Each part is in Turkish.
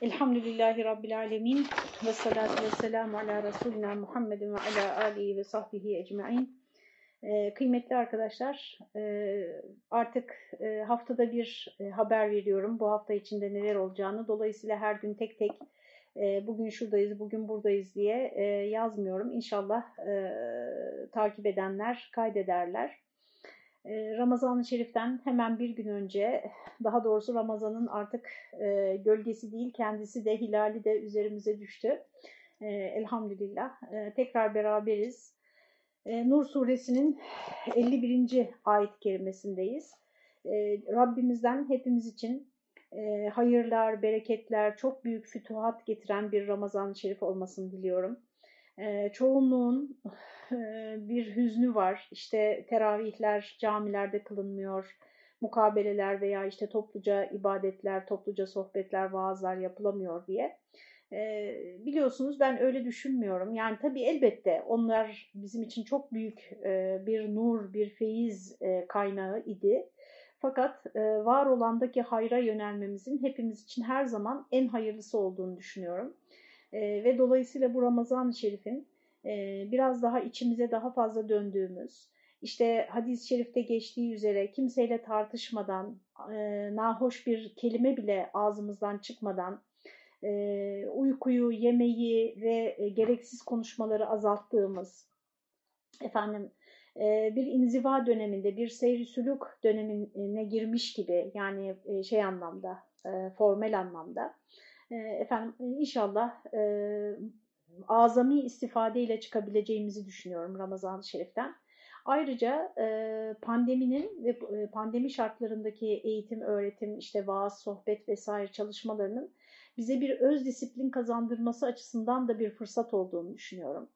Elhamdülillahi Rabbil Alemin ve salatu ve selamu ala Resulina Muhammedin ve ala alihi ve sahbihi ecma'in. Ee, kıymetli arkadaşlar, e, artık e, haftada bir e, haber veriyorum bu hafta içinde neler olacağını. Dolayısıyla her gün tek tek bugün şuradayız, bugün buradayız diye yazmıyorum. İnşallah takip edenler kaydederler. E, Ramazan-ı Şerif'ten hemen bir gün önce, daha doğrusu Ramazan'ın artık e, gölgesi değil kendisi de hilali de üzerimize düştü. E, elhamdülillah. E, tekrar beraberiz. Nur suresinin 51. ayet kerimesindeyiz. Rabbimizden hepimiz için e, hayırlar, bereketler, çok büyük fütuhat getiren bir Ramazan-ı Şerif olmasını diliyorum. E, çoğunluğun e, bir hüznü var. İşte teravihler camilerde kılınmıyor, mukabeleler veya işte topluca ibadetler, topluca sohbetler, vaazlar yapılamıyor diye. E, biliyorsunuz ben öyle düşünmüyorum. Yani tabii elbette onlar bizim için çok büyük e, bir nur, bir feyiz e, kaynağı idi. Fakat e, var olandaki hayra yönelmemizin hepimiz için her zaman en hayırlısı olduğunu düşünüyorum. E, ve dolayısıyla bu Ramazan-ı Şerif'in e, biraz daha içimize daha fazla döndüğümüz, işte hadis-i şerifte geçtiği üzere kimseyle tartışmadan, e, nahoş bir kelime bile ağzımızdan çıkmadan, e, uykuyu, yemeği ve e, gereksiz konuşmaları azalttığımız, efendim e, bir inziva döneminde, bir seyri sülük dönemine girmiş gibi yani e, şey anlamda, e, formel anlamda, e, efendim inşallah e, azami istifadeyle çıkabileceğimizi düşünüyorum Ramazan-ı Şerif'ten. Ayrıca e, pandeminin ve e, pandemi şartlarındaki eğitim, öğretim, işte vaaz, sohbet vesaire çalışmalarının bize bir öz disiplin kazandırması açısından da bir fırsat olduğunu düşünüyorum.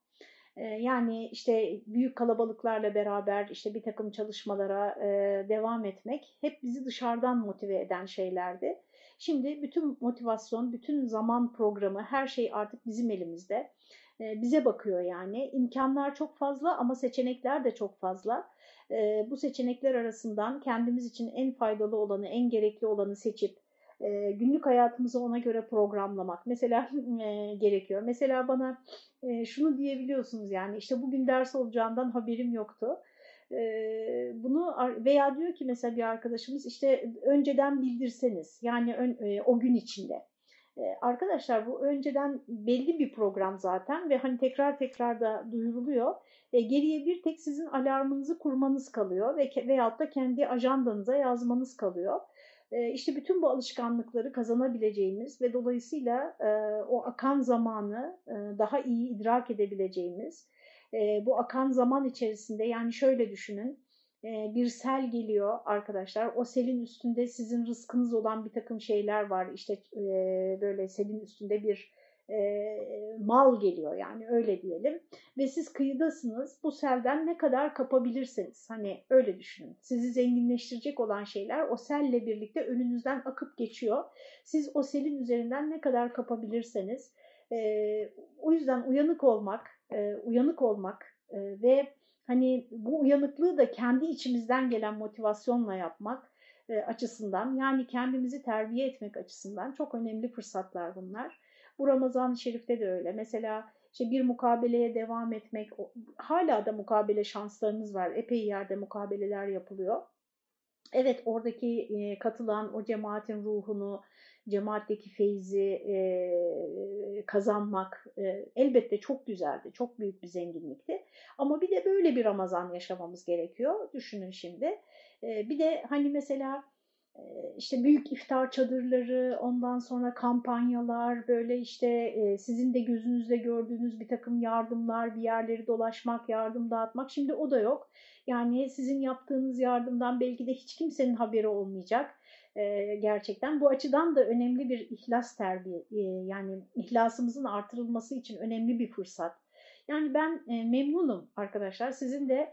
E, yani işte büyük kalabalıklarla beraber işte bir takım çalışmalara e, devam etmek hep bizi dışarıdan motive eden şeylerdi. Şimdi bütün motivasyon, bütün zaman programı, her şey artık bizim elimizde. Bize bakıyor yani. İmkanlar çok fazla ama seçenekler de çok fazla. Bu seçenekler arasından kendimiz için en faydalı olanı, en gerekli olanı seçip günlük hayatımızı ona göre programlamak mesela gerekiyor. Mesela bana şunu diyebiliyorsunuz yani işte bugün ders olacağından haberim yoktu bunu veya diyor ki mesela bir arkadaşımız işte önceden bildirseniz yani ön, o gün içinde. Arkadaşlar bu önceden belli bir program zaten ve hani tekrar tekrar da duyuruluyor. Geriye bir tek sizin alarmınızı kurmanız kalıyor ve veyahut da kendi ajandanıza yazmanız kalıyor. İşte bütün bu alışkanlıkları kazanabileceğimiz ve dolayısıyla o akan zamanı daha iyi idrak edebileceğimiz e, bu akan zaman içerisinde yani şöyle düşünün e, bir sel geliyor arkadaşlar. O selin üstünde sizin rızkınız olan bir takım şeyler var. İşte e, böyle selin üstünde bir e, mal geliyor yani öyle diyelim. Ve siz kıyıdasınız. Bu selden ne kadar kapabilirseniz hani öyle düşünün. Sizi zenginleştirecek olan şeyler o selle birlikte önünüzden akıp geçiyor. Siz o selin üzerinden ne kadar kapabilirseniz o yüzden uyanık olmak e, uyanık olmak e, ve hani bu uyanıklığı da kendi içimizden gelen motivasyonla yapmak e, açısından yani kendimizi terbiye etmek açısından çok önemli fırsatlar bunlar. Bu Ramazan-ı Şerif'te de öyle. Mesela işte bir mukabeleye devam etmek, hala da mukabele şanslarınız var. Epey yerde mukabeleler yapılıyor. Evet oradaki e, katılan o cemaatin ruhunu, cemaatteki feyzi e, kazanmak e, elbette çok güzeldi, çok büyük bir zenginlikti. Ama bir de böyle bir Ramazan yaşamamız gerekiyor. Düşünün şimdi. E, bir de hani mesela işte büyük iftar çadırları, ondan sonra kampanyalar, böyle işte sizin de gözünüzde gördüğünüz bir takım yardımlar, bir yerleri dolaşmak, yardım dağıtmak. Şimdi o da yok. Yani sizin yaptığınız yardımdan belki de hiç kimsenin haberi olmayacak gerçekten. Bu açıdan da önemli bir ihlas terbiye, yani ihlasımızın artırılması için önemli bir fırsat. Yani ben memnunum arkadaşlar. Sizin de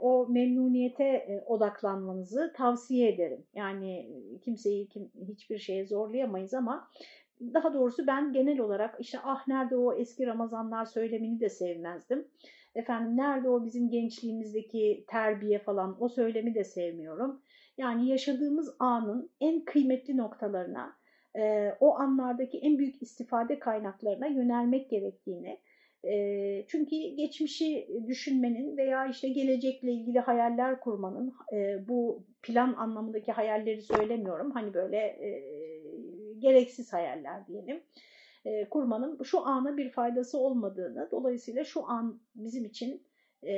o memnuniyete odaklanmanızı tavsiye ederim. Yani kimseyi kim, hiçbir şeye zorlayamayız ama daha doğrusu ben genel olarak işte ah nerede o eski Ramazanlar söylemini de sevmezdim. Efendim nerede o bizim gençliğimizdeki terbiye falan o söylemi de sevmiyorum. Yani yaşadığımız anın en kıymetli noktalarına e, o anlardaki en büyük istifade kaynaklarına yönelmek gerektiğini, e, çünkü geçmişi düşünmenin veya işte gelecekle ilgili hayaller kurmanın, e, bu plan anlamındaki hayalleri söylemiyorum, hani böyle gereksiz hayaller diyelim, kurmanın şu ana bir faydası olmadığını, dolayısıyla şu an bizim için e,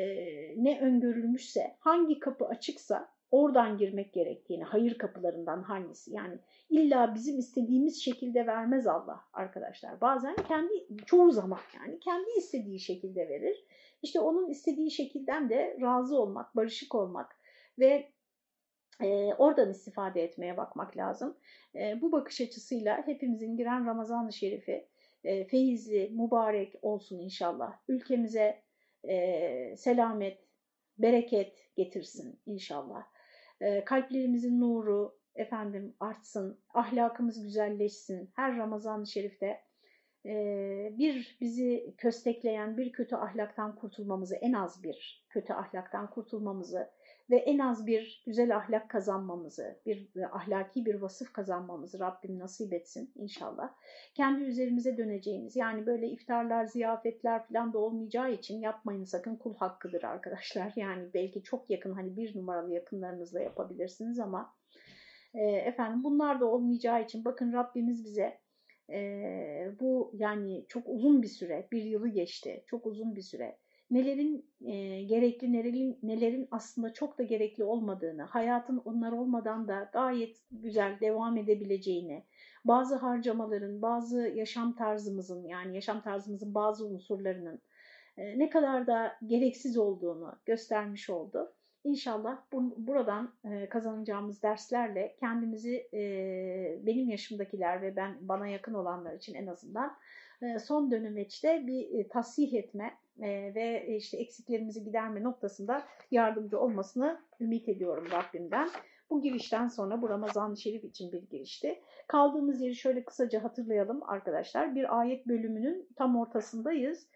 ne öngörülmüşse, hangi kapı açıksa oradan girmek gerektiğini, hayır kapılarından hangisi yani illa bizim istediğimiz şekilde vermez Allah arkadaşlar. Bazen kendi, çoğu zaman yani kendi istediği şekilde verir. İşte onun istediği şekilden de razı olmak, barışık olmak ve e, oradan istifade etmeye bakmak lazım. E, bu bakış açısıyla hepimizin giren Ramazan-ı Şerifi e, feyizli, mübarek olsun inşallah. Ülkemize e, selamet, bereket getirsin inşallah. E, kalplerimizin nuru efendim artsın, ahlakımız güzelleşsin. Her Ramazan-ı Şerif'te e, bir bizi köstekleyen bir kötü ahlaktan kurtulmamızı, en az bir kötü ahlaktan kurtulmamızı ve en az bir güzel ahlak kazanmamızı, bir ahlaki bir vasıf kazanmamızı Rabbim nasip etsin inşallah. Kendi üzerimize döneceğimiz yani böyle iftarlar, ziyafetler falan da olmayacağı için yapmayın sakın kul hakkıdır arkadaşlar. Yani belki çok yakın hani bir numaralı yakınlarınızla yapabilirsiniz ama e, efendim bunlar da olmayacağı için bakın Rabbimiz bize e, bu yani çok uzun bir süre, bir yılı geçti, çok uzun bir süre nelerin e, gerekli, nelerin, nelerin aslında çok da gerekli olmadığını, hayatın onlar olmadan da gayet güzel devam edebileceğini, bazı harcamaların, bazı yaşam tarzımızın yani yaşam tarzımızın bazı unsurlarının e, ne kadar da gereksiz olduğunu göstermiş oldu. İnşallah bu, buradan e, kazanacağımız derslerle kendimizi e, benim yaşımdakiler ve ben bana yakın olanlar için en azından son dönemeçte bir e, tasih etme e, ve işte eksiklerimizi giderme noktasında yardımcı olmasını ümit ediyorum Rabbimden. Bu girişten sonra bu Ramazan-ı Şerif için bir girişti. Kaldığımız yeri şöyle kısaca hatırlayalım arkadaşlar. Bir ayet bölümünün tam ortasındayız.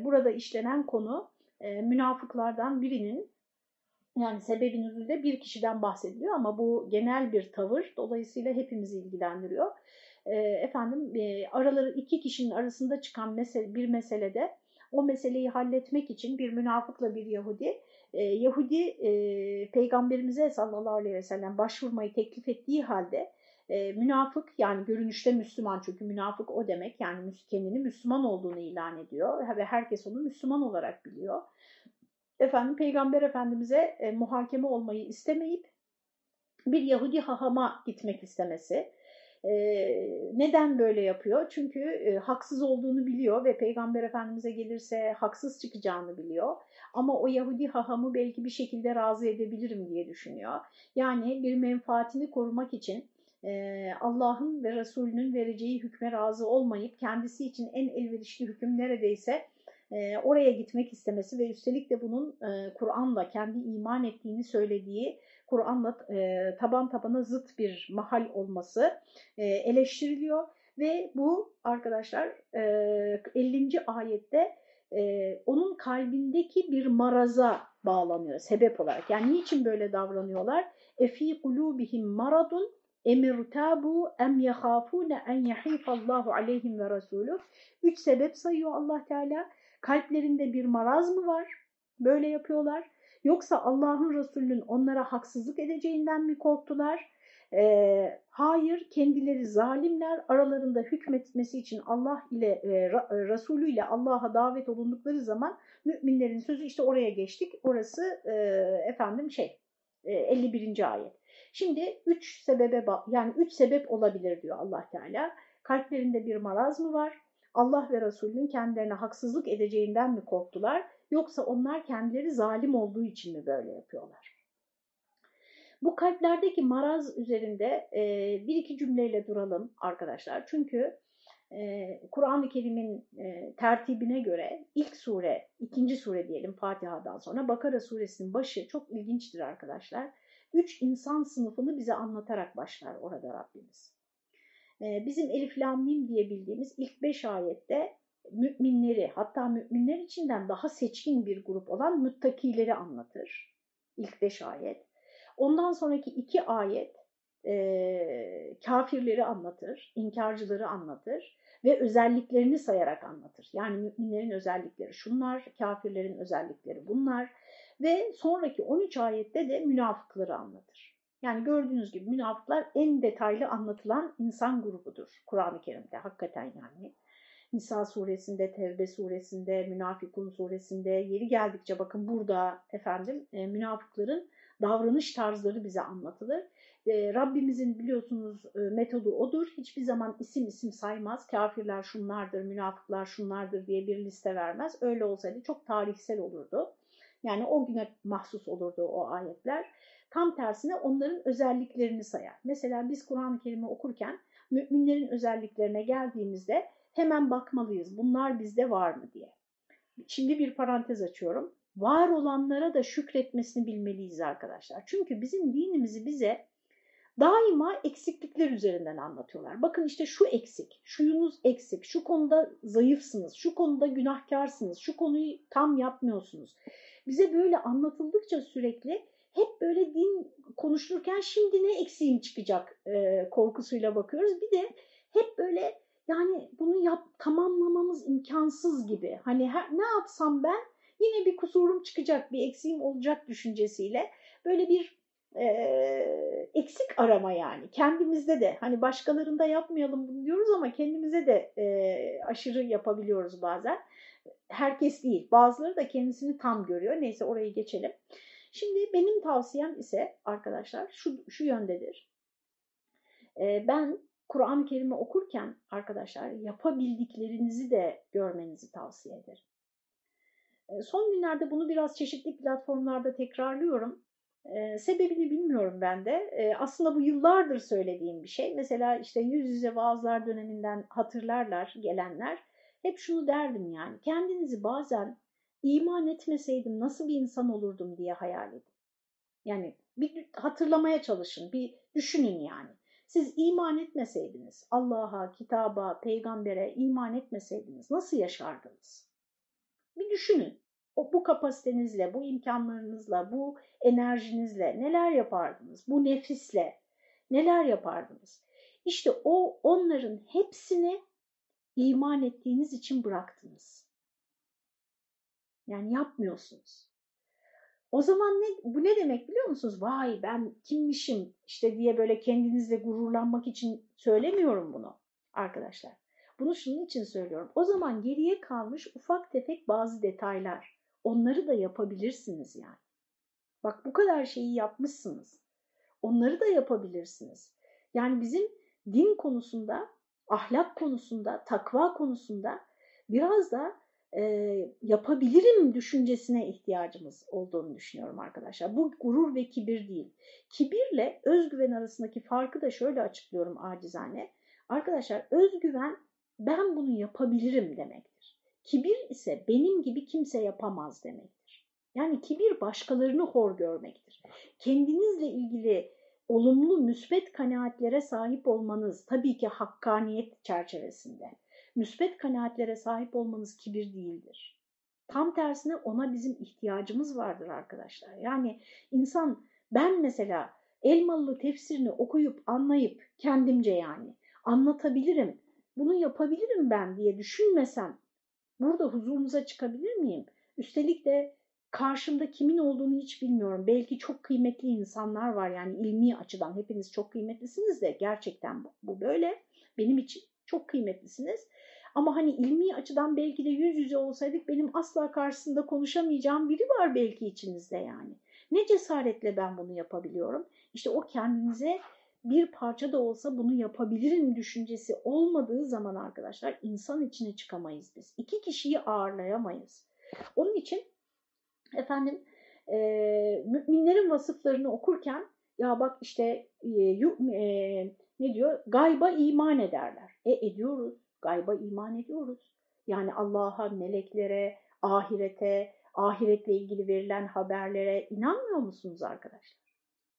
Burada işlenen konu münafıklardan birinin yani sebebin üzerinde bir kişiden bahsediliyor ama bu genel bir tavır. Dolayısıyla hepimizi ilgilendiriyor. Efendim araları iki kişinin arasında çıkan mesele, bir meselede o meseleyi halletmek için bir münafıkla bir Yahudi, e, Yahudi e, peygamberimize sallallahu aleyhi ve sellem başvurmayı teklif ettiği halde e, münafık yani görünüşte Müslüman çünkü münafık o demek yani kendini Müslüman olduğunu ilan ediyor ve herkes onu Müslüman olarak biliyor. Efendim Peygamber Efendimiz'e e, muhakeme olmayı istemeyip bir Yahudi hahama gitmek istemesi neden böyle yapıyor? Çünkü e, haksız olduğunu biliyor ve Peygamber Efendimiz'e gelirse haksız çıkacağını biliyor. Ama o Yahudi hahamı belki bir şekilde razı edebilirim diye düşünüyor. Yani bir menfaatini korumak için e, Allah'ın ve Resulünün vereceği hükme razı olmayıp kendisi için en elverişli hüküm neredeyse e, oraya gitmek istemesi ve üstelik de bunun Kur'an'la kendi iman ettiğini söylediği Kur'an'la e, taban tabana zıt bir mahal olması e, eleştiriliyor ve bu arkadaşlar e, 50. ayette e, onun kalbindeki bir maraza bağlanıyor sebep olarak. Yani niçin böyle davranıyorlar? Efi kulubihim maradun emirtabu em yahafune en yahifallahu aleyhim ve resulü. Üç sebep sayıyor Allah Teala. Kalplerinde bir maraz mı var? Böyle yapıyorlar. Yoksa Allah'ın Resulü'nün onlara haksızlık edeceğinden mi korktular? E, hayır, kendileri zalimler aralarında hükmetmesi için Allah ile e, e, Resulü ile Allah'a davet olundukları zaman müminlerin sözü işte oraya geçtik. Orası e, efendim şey e, 51. ayet. Şimdi üç sebebe yani üç sebep olabilir diyor Allah Teala. Kalplerinde bir maraz mı var? Allah ve Resulünün kendilerine haksızlık edeceğinden mi korktular? Yoksa onlar kendileri zalim olduğu için mi böyle yapıyorlar? Bu kalplerdeki maraz üzerinde e, bir iki cümleyle duralım arkadaşlar. Çünkü e, Kur'an-ı Kerim'in e, tertibine göre ilk sure, ikinci sure diyelim Fatiha'dan sonra Bakara suresinin başı çok ilginçtir arkadaşlar. Üç insan sınıfını bize anlatarak başlar orada Rabbimiz. E, bizim Elif Lam Mim diye bildiğimiz ilk beş ayette müminleri hatta müminler içinden daha seçkin bir grup olan müttakileri anlatır. İlk beş ayet. Ondan sonraki iki ayet e, kafirleri anlatır, inkarcıları anlatır ve özelliklerini sayarak anlatır. Yani müminlerin özellikleri şunlar, kafirlerin özellikleri bunlar ve sonraki 13 ayette de münafıkları anlatır. Yani gördüğünüz gibi münafıklar en detaylı anlatılan insan grubudur Kur'an-ı Kerim'de hakikaten yani. Nisa suresinde, Tevbe suresinde, Münafikun suresinde yeri geldikçe bakın burada efendim e, münafıkların davranış tarzları bize anlatılır. E, Rabbimizin biliyorsunuz e, metodu odur. Hiçbir zaman isim isim saymaz. Kafirler şunlardır, münafıklar şunlardır diye bir liste vermez. Öyle olsaydı çok tarihsel olurdu. Yani o güne mahsus olurdu o ayetler. Tam tersine onların özelliklerini sayar. Mesela biz Kur'an-ı Kerim'i okurken müminlerin özelliklerine geldiğimizde hemen bakmalıyız. Bunlar bizde var mı diye. Şimdi bir parantez açıyorum. Var olanlara da şükretmesini bilmeliyiz arkadaşlar. Çünkü bizim dinimizi bize daima eksiklikler üzerinden anlatıyorlar. Bakın işte şu eksik, şuyunuz eksik, şu konuda zayıfsınız, şu konuda günahkarsınız, şu konuyu tam yapmıyorsunuz. Bize böyle anlatıldıkça sürekli hep böyle din konuşulurken şimdi ne eksiğim çıkacak korkusuyla bakıyoruz. Bir de hep böyle yani bunu yap, tamamlamamız imkansız gibi. Hani her, ne yapsam ben yine bir kusurum çıkacak, bir eksiğim olacak düşüncesiyle böyle bir e, eksik arama yani. Kendimizde de hani başkalarında yapmayalım bunu diyoruz ama kendimize de e, aşırı yapabiliyoruz bazen. Herkes değil. Bazıları da kendisini tam görüyor. Neyse orayı geçelim. Şimdi benim tavsiyem ise arkadaşlar şu, şu yöndedir. E, ben Kur'an-ı Kerim'i okurken arkadaşlar yapabildiklerinizi de görmenizi tavsiye ederim. Son günlerde bunu biraz çeşitli platformlarda tekrarlıyorum. Ee, sebebini bilmiyorum ben de. Ee, aslında bu yıllardır söylediğim bir şey. Mesela işte yüz yüze vaazlar döneminden hatırlarlar gelenler. Hep şunu derdim yani. Kendinizi bazen iman etmeseydim nasıl bir insan olurdum diye hayal edin. Yani bir hatırlamaya çalışın, bir düşünün yani. Siz iman etmeseydiniz, Allah'a, kitaba, peygambere iman etmeseydiniz nasıl yaşardınız? Bir düşünün. O, bu kapasitenizle, bu imkanlarınızla, bu enerjinizle neler yapardınız? Bu nefisle neler yapardınız? İşte o onların hepsini iman ettiğiniz için bıraktınız. Yani yapmıyorsunuz. O zaman ne, bu ne demek biliyor musunuz? Vay ben kimmişim işte diye böyle kendinizle gururlanmak için söylemiyorum bunu arkadaşlar. Bunu şunun için söylüyorum. O zaman geriye kalmış ufak tefek bazı detaylar. Onları da yapabilirsiniz yani. Bak bu kadar şeyi yapmışsınız. Onları da yapabilirsiniz. Yani bizim din konusunda, ahlak konusunda, takva konusunda biraz da e, yapabilirim düşüncesine ihtiyacımız olduğunu düşünüyorum arkadaşlar. Bu gurur ve kibir değil. Kibirle özgüven arasındaki farkı da şöyle açıklıyorum acizane. Arkadaşlar özgüven ben bunu yapabilirim demektir. Kibir ise benim gibi kimse yapamaz demektir. Yani kibir başkalarını hor görmektir. Kendinizle ilgili olumlu, müsbet kanaatlere sahip olmanız tabii ki hakkaniyet çerçevesinde müsbet kanaatlere sahip olmanız kibir değildir. Tam tersine ona bizim ihtiyacımız vardır arkadaşlar. Yani insan ben mesela Elmalı tefsirini okuyup anlayıp kendimce yani anlatabilirim, bunu yapabilirim ben diye düşünmesem burada huzurunuza çıkabilir miyim? Üstelik de karşımda kimin olduğunu hiç bilmiyorum. Belki çok kıymetli insanlar var yani ilmi açıdan hepiniz çok kıymetlisiniz de gerçekten bu böyle. Benim için çok kıymetlisiniz. Ama hani ilmi açıdan belki de yüz yüze olsaydık benim asla karşısında konuşamayacağım biri var belki içinizde yani. Ne cesaretle ben bunu yapabiliyorum? İşte o kendinize bir parça da olsa bunu yapabilirim düşüncesi olmadığı zaman arkadaşlar insan içine çıkamayız biz. İki kişiyi ağırlayamayız. Onun için efendim e, müminlerin vasıflarını okurken ya bak işte e, e, ne diyor? Gayba iman ederler. E ediyoruz. Gayba iman ediyoruz. Yani Allah'a, meleklere, ahirete, ahiretle ilgili verilen haberlere inanmıyor musunuz arkadaşlar?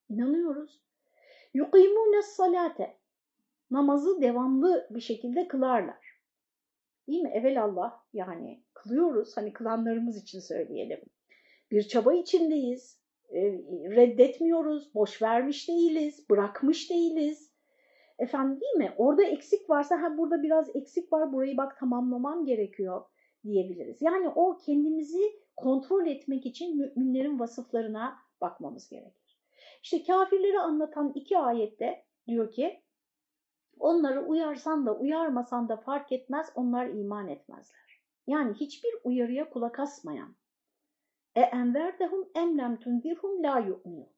İnanıyoruz. Yukimune salate. Namazı devamlı bir şekilde kılarlar. Değil mi? Evelallah yani kılıyoruz. Hani kılanlarımız için söyleyelim. Bir çaba içindeyiz. e, reddetmiyoruz, boş vermiş değiliz, bırakmış değiliz. Efendim değil mi? Orada eksik varsa ha burada biraz eksik var burayı bak tamamlamam gerekiyor diyebiliriz. Yani o kendimizi kontrol etmek için müminlerin vasıflarına bakmamız gerekir. İşte kafirleri anlatan iki ayette diyor ki onları uyarsan da uyarmasan da fark etmez onlar iman etmezler. Yani hiçbir uyarıya kulak asmayan e enverdehum emlem tundirhum la yu'minu.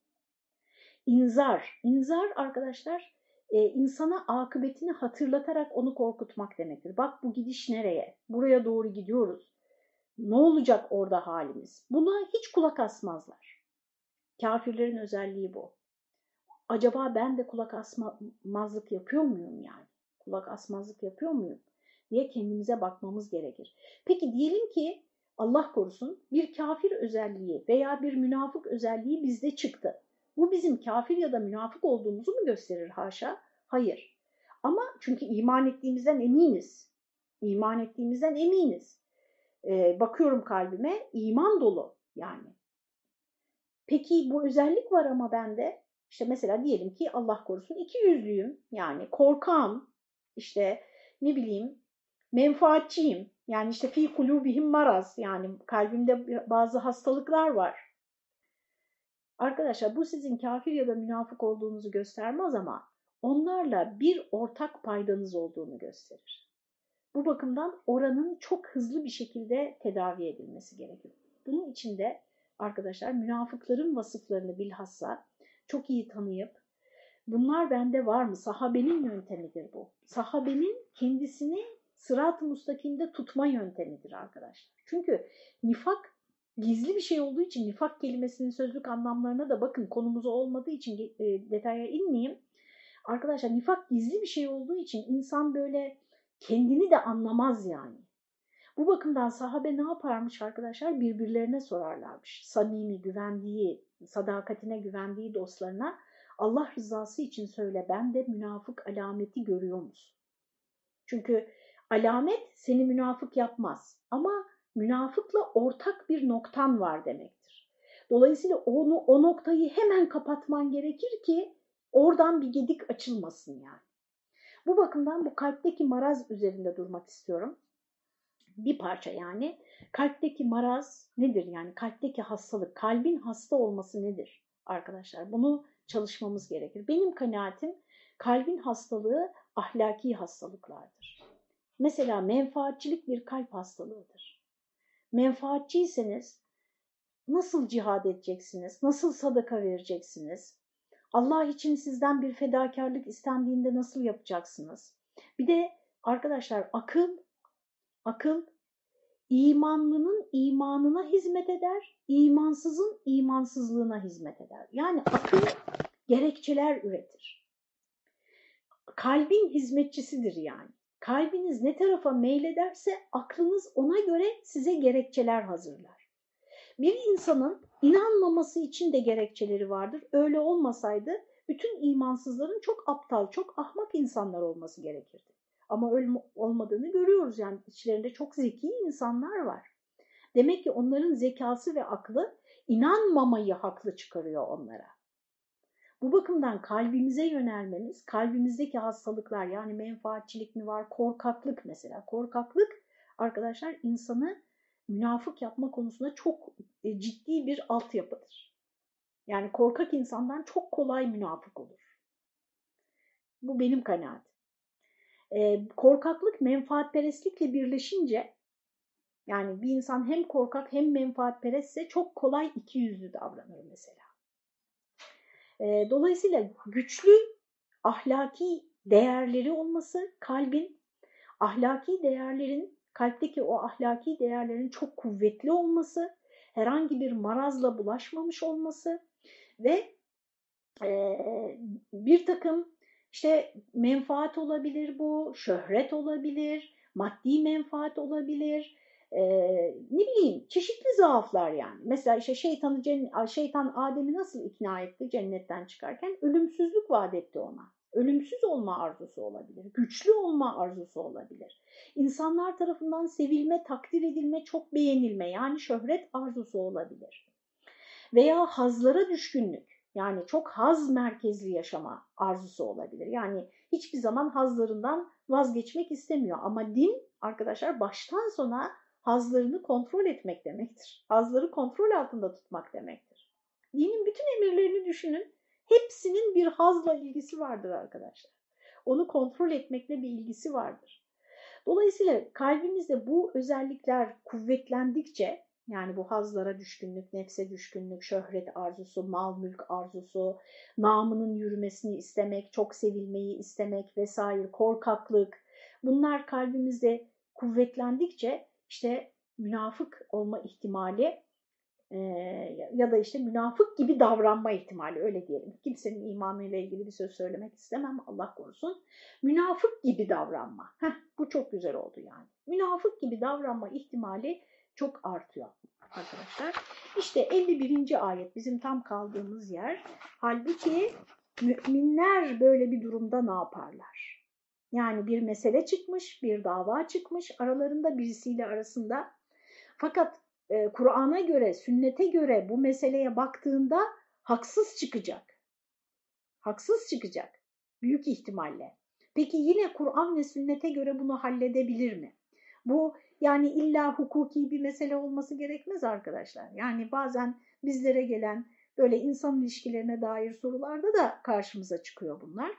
İnzar. İnzar arkadaşlar e, insana akıbetini hatırlatarak onu korkutmak demektir. Bak bu gidiş nereye? Buraya doğru gidiyoruz. Ne olacak orada halimiz? Buna hiç kulak asmazlar. Kafirlerin özelliği bu. Acaba ben de kulak asmazlık yapıyor muyum yani? Kulak asmazlık yapıyor muyum? diye kendimize bakmamız gerekir. Peki diyelim ki Allah korusun bir kafir özelliği veya bir münafık özelliği bizde çıktı. Bu bizim kafir ya da münafık olduğumuzu mu gösterir haşa? Hayır. Ama çünkü iman ettiğimizden eminiz. İman ettiğimizden eminiz. Ee, bakıyorum kalbime iman dolu yani. Peki bu özellik var ama bende. İşte mesela diyelim ki Allah korusun iki yüzlüyüm. Yani korkağım. İşte ne bileyim menfaatçiyim. Yani işte fi kulubihim maraz yani kalbimde bazı hastalıklar var. Arkadaşlar bu sizin kafir ya da münafık olduğunuzu göstermez ama onlarla bir ortak paydanız olduğunu gösterir. Bu bakımdan oranın çok hızlı bir şekilde tedavi edilmesi gerekir. Bunun için de arkadaşlar münafıkların vasıflarını bilhassa çok iyi tanıyıp bunlar bende var mı? Sahabenin yöntemidir bu. Sahabenin kendisini sırat-ı mustakimde tutma yöntemidir arkadaşlar. Çünkü nifak gizli bir şey olduğu için nifak kelimesinin sözlük anlamlarına da bakın konumuz olmadığı için e, detaya inmeyeyim. Arkadaşlar nifak gizli bir şey olduğu için insan böyle kendini de anlamaz yani. Bu bakımdan sahabe ne yaparmış arkadaşlar? Birbirlerine sorarlarmış. Samimi, güvendiği, sadakatine güvendiği dostlarına Allah rızası için söyle ben de münafık alameti görüyor musun? Çünkü alamet seni münafık yapmaz ama münafıkla ortak bir noktan var demektir. Dolayısıyla onu, o noktayı hemen kapatman gerekir ki oradan bir gedik açılmasın yani. Bu bakımdan bu kalpteki maraz üzerinde durmak istiyorum. Bir parça yani. Kalpteki maraz nedir yani? Kalpteki hastalık, kalbin hasta olması nedir arkadaşlar? Bunu çalışmamız gerekir. Benim kanaatim kalbin hastalığı ahlaki hastalıklardır. Mesela menfaatçilik bir kalp hastalığıdır. Menfaatçiyseniz nasıl cihad edeceksiniz? Nasıl sadaka vereceksiniz? Allah için sizden bir fedakarlık istendiğinde nasıl yapacaksınız? Bir de arkadaşlar akıl, akıl imanlının imanına hizmet eder, imansızın imansızlığına hizmet eder. Yani akıl gerekçeler üretir. Kalbin hizmetçisidir yani. Kalbiniz ne tarafa meylederse aklınız ona göre size gerekçeler hazırlar. Bir insanın inanmaması için de gerekçeleri vardır. Öyle olmasaydı bütün imansızların çok aptal, çok ahmak insanlar olması gerekirdi. Ama öyle olmadığını görüyoruz yani içlerinde çok zeki insanlar var. Demek ki onların zekası ve aklı inanmamayı haklı çıkarıyor onlara. Bu bakımdan kalbimize yönelmemiz, kalbimizdeki hastalıklar yani menfaatçilik mi var, korkaklık mesela. Korkaklık arkadaşlar insanı münafık yapma konusunda çok e, ciddi bir altyapıdır. Yani korkak insandan çok kolay münafık olur. Bu benim kanaatim. E, korkaklık menfaatperestlikle birleşince yani bir insan hem korkak hem menfaatperestse çok kolay iki yüzlü davranır mesela. E, dolayısıyla güçlü ahlaki değerleri olması kalbin, ahlaki değerlerin, kalpteki o ahlaki değerlerin çok kuvvetli olması, herhangi bir marazla bulaşmamış olması ve e, bir takım işte menfaat olabilir bu, şöhret olabilir, maddi menfaat olabilir, e, ne bileyim çeşitli zaaflar yani. Mesela işte şeytanı, şeytan Adem'i nasıl ikna etti cennetten çıkarken? Ölümsüzlük vaat etti ona. Ölümsüz olma arzusu olabilir, güçlü olma arzusu olabilir. İnsanlar tarafından sevilme, takdir edilme, çok beğenilme yani şöhret arzusu olabilir. veya hazlara düşkünlük. Yani çok haz merkezli yaşama arzusu olabilir. Yani hiçbir zaman hazlarından vazgeçmek istemiyor. Ama din arkadaşlar baştan sona hazlarını kontrol etmek demektir. Hazları kontrol altında tutmak demektir. Dinin bütün emirlerini düşünün. Hepsinin bir hazla ilgisi vardır arkadaşlar. Onu kontrol etmekle bir ilgisi vardır. Dolayısıyla kalbimizde bu özellikler kuvvetlendikçe yani bu hazlara düşkünlük, nefse düşkünlük, şöhret arzusu, mal mülk arzusu, namının yürümesini istemek, çok sevilmeyi istemek vesaire, korkaklık bunlar kalbimizde kuvvetlendikçe işte münafık olma ihtimali e, ya da işte münafık gibi davranma ihtimali öyle diyelim. Kimsenin imanıyla ilgili bir söz söylemek istemem Allah korusun. Münafık gibi davranma. Heh, bu çok güzel oldu yani. Münafık gibi davranma ihtimali çok artıyor arkadaşlar. İşte 51. ayet bizim tam kaldığımız yer. Halbuki müminler böyle bir durumda ne yaparlar? Yani bir mesele çıkmış, bir dava çıkmış aralarında birisiyle arasında. Fakat e, Kur'an'a göre, sünnete göre bu meseleye baktığında haksız çıkacak. Haksız çıkacak. Büyük ihtimalle. Peki yine Kur'an ve sünnete göre bunu halledebilir mi? Bu yani illa hukuki bir mesele olması gerekmez arkadaşlar. Yani bazen bizlere gelen böyle insan ilişkilerine dair sorularda da karşımıza çıkıyor bunlar.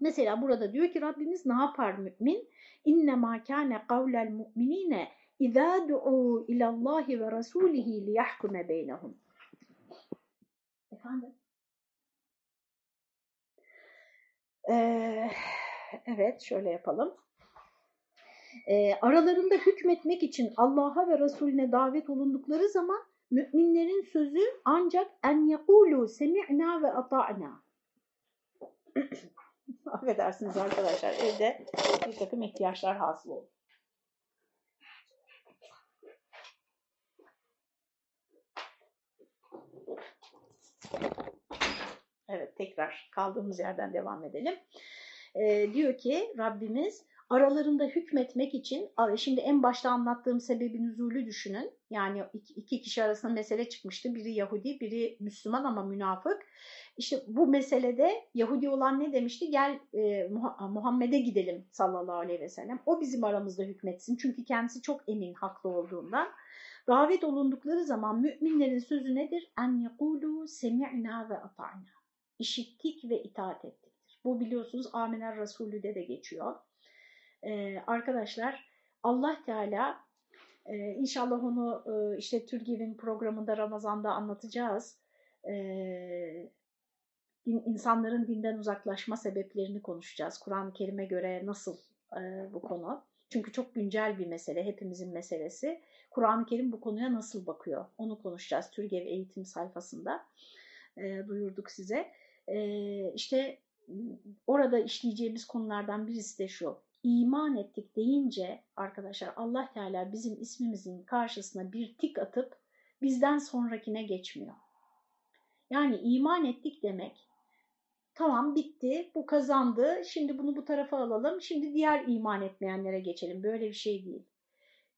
Mesela burada diyor ki Rabbimiz ne yapar mümin? İnne ma kana kavlel mu'minine İzâ du'u ilallâhi ve rasûlihi liyahkume beynehum. Efendim? Ee, evet, şöyle yapalım. Ee, aralarında hükmetmek için Allah'a ve Resulüne davet olundukları zaman müminlerin sözü ancak en yekulu semi'na ve ata'na. Affedersiniz arkadaşlar, evde bir takım ihtiyaçlar hasıl oldu. Evet tekrar kaldığımız yerden devam edelim. Ee, diyor ki Rabbimiz aralarında hükmetmek için, şimdi en başta anlattığım sebebin nüzulü düşünün. Yani iki kişi arasında mesele çıkmıştı. Biri Yahudi, biri Müslüman ama münafık. İşte bu meselede Yahudi olan ne demişti? Gel e, Muhammed'e gidelim sallallahu aleyhi ve sellem. O bizim aramızda hükmetsin. Çünkü kendisi çok emin haklı olduğundan. Davet olundukları zaman müminlerin sözü nedir? En yekulu semi'na ve ata'na. İşittik ve itaat ettiktir. Bu biliyorsunuz Amener Resulü'de de geçiyor. Ee, arkadaşlar Allah Teala e, inşallah onu e, işte Türgev'in programında Ramazan'da anlatacağız. E, insanların dinden uzaklaşma sebeplerini konuşacağız. Kur'an-ı Kerim'e göre nasıl e, bu konu? Çünkü çok güncel bir mesele, hepimizin meselesi. Kur'an-ı Kerim bu konuya nasıl bakıyor? Onu konuşacağız Türgev eğitim sayfasında. E, duyurduk size. E, işte orada işleyeceğimiz konulardan birisi de şu. İman ettik deyince arkadaşlar Allah Teala bizim ismimizin karşısına bir tik atıp bizden sonrakine geçmiyor. Yani iman ettik demek tamam bitti bu kazandı şimdi bunu bu tarafa alalım şimdi diğer iman etmeyenlere geçelim böyle bir şey değil.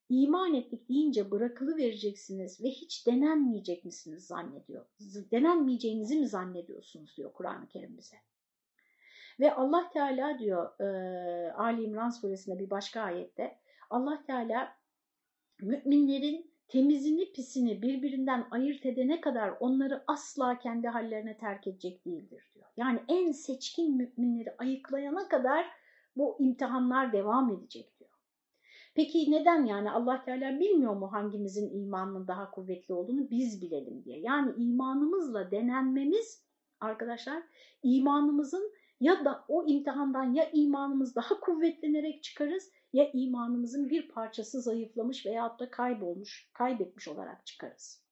İman ettik deyince bırakılı vereceksiniz ve hiç denenmeyecek misiniz zannediyor. Denenmeyeceğinizi mi zannediyorsunuz diyor Kur'an-ı Kerim bize. Ve Allah Teala diyor e, Ali İmran suresinde bir başka ayette Allah Teala müminlerin temizini pisini birbirinden ayırt edene kadar onları asla kendi hallerine terk edecek değildir diyor. Yani en seçkin müminleri ayıklayana kadar bu imtihanlar devam edecek diyor. Peki neden yani Allah Teala bilmiyor mu hangimizin imanının daha kuvvetli olduğunu biz bilelim diye. Yani imanımızla denenmemiz arkadaşlar imanımızın ya da o imtihandan ya imanımız daha kuvvetlenerek çıkarız ya imanımızın bir parçası zayıflamış veyahut da kaybolmuş, kaybetmiş olarak çıkarız.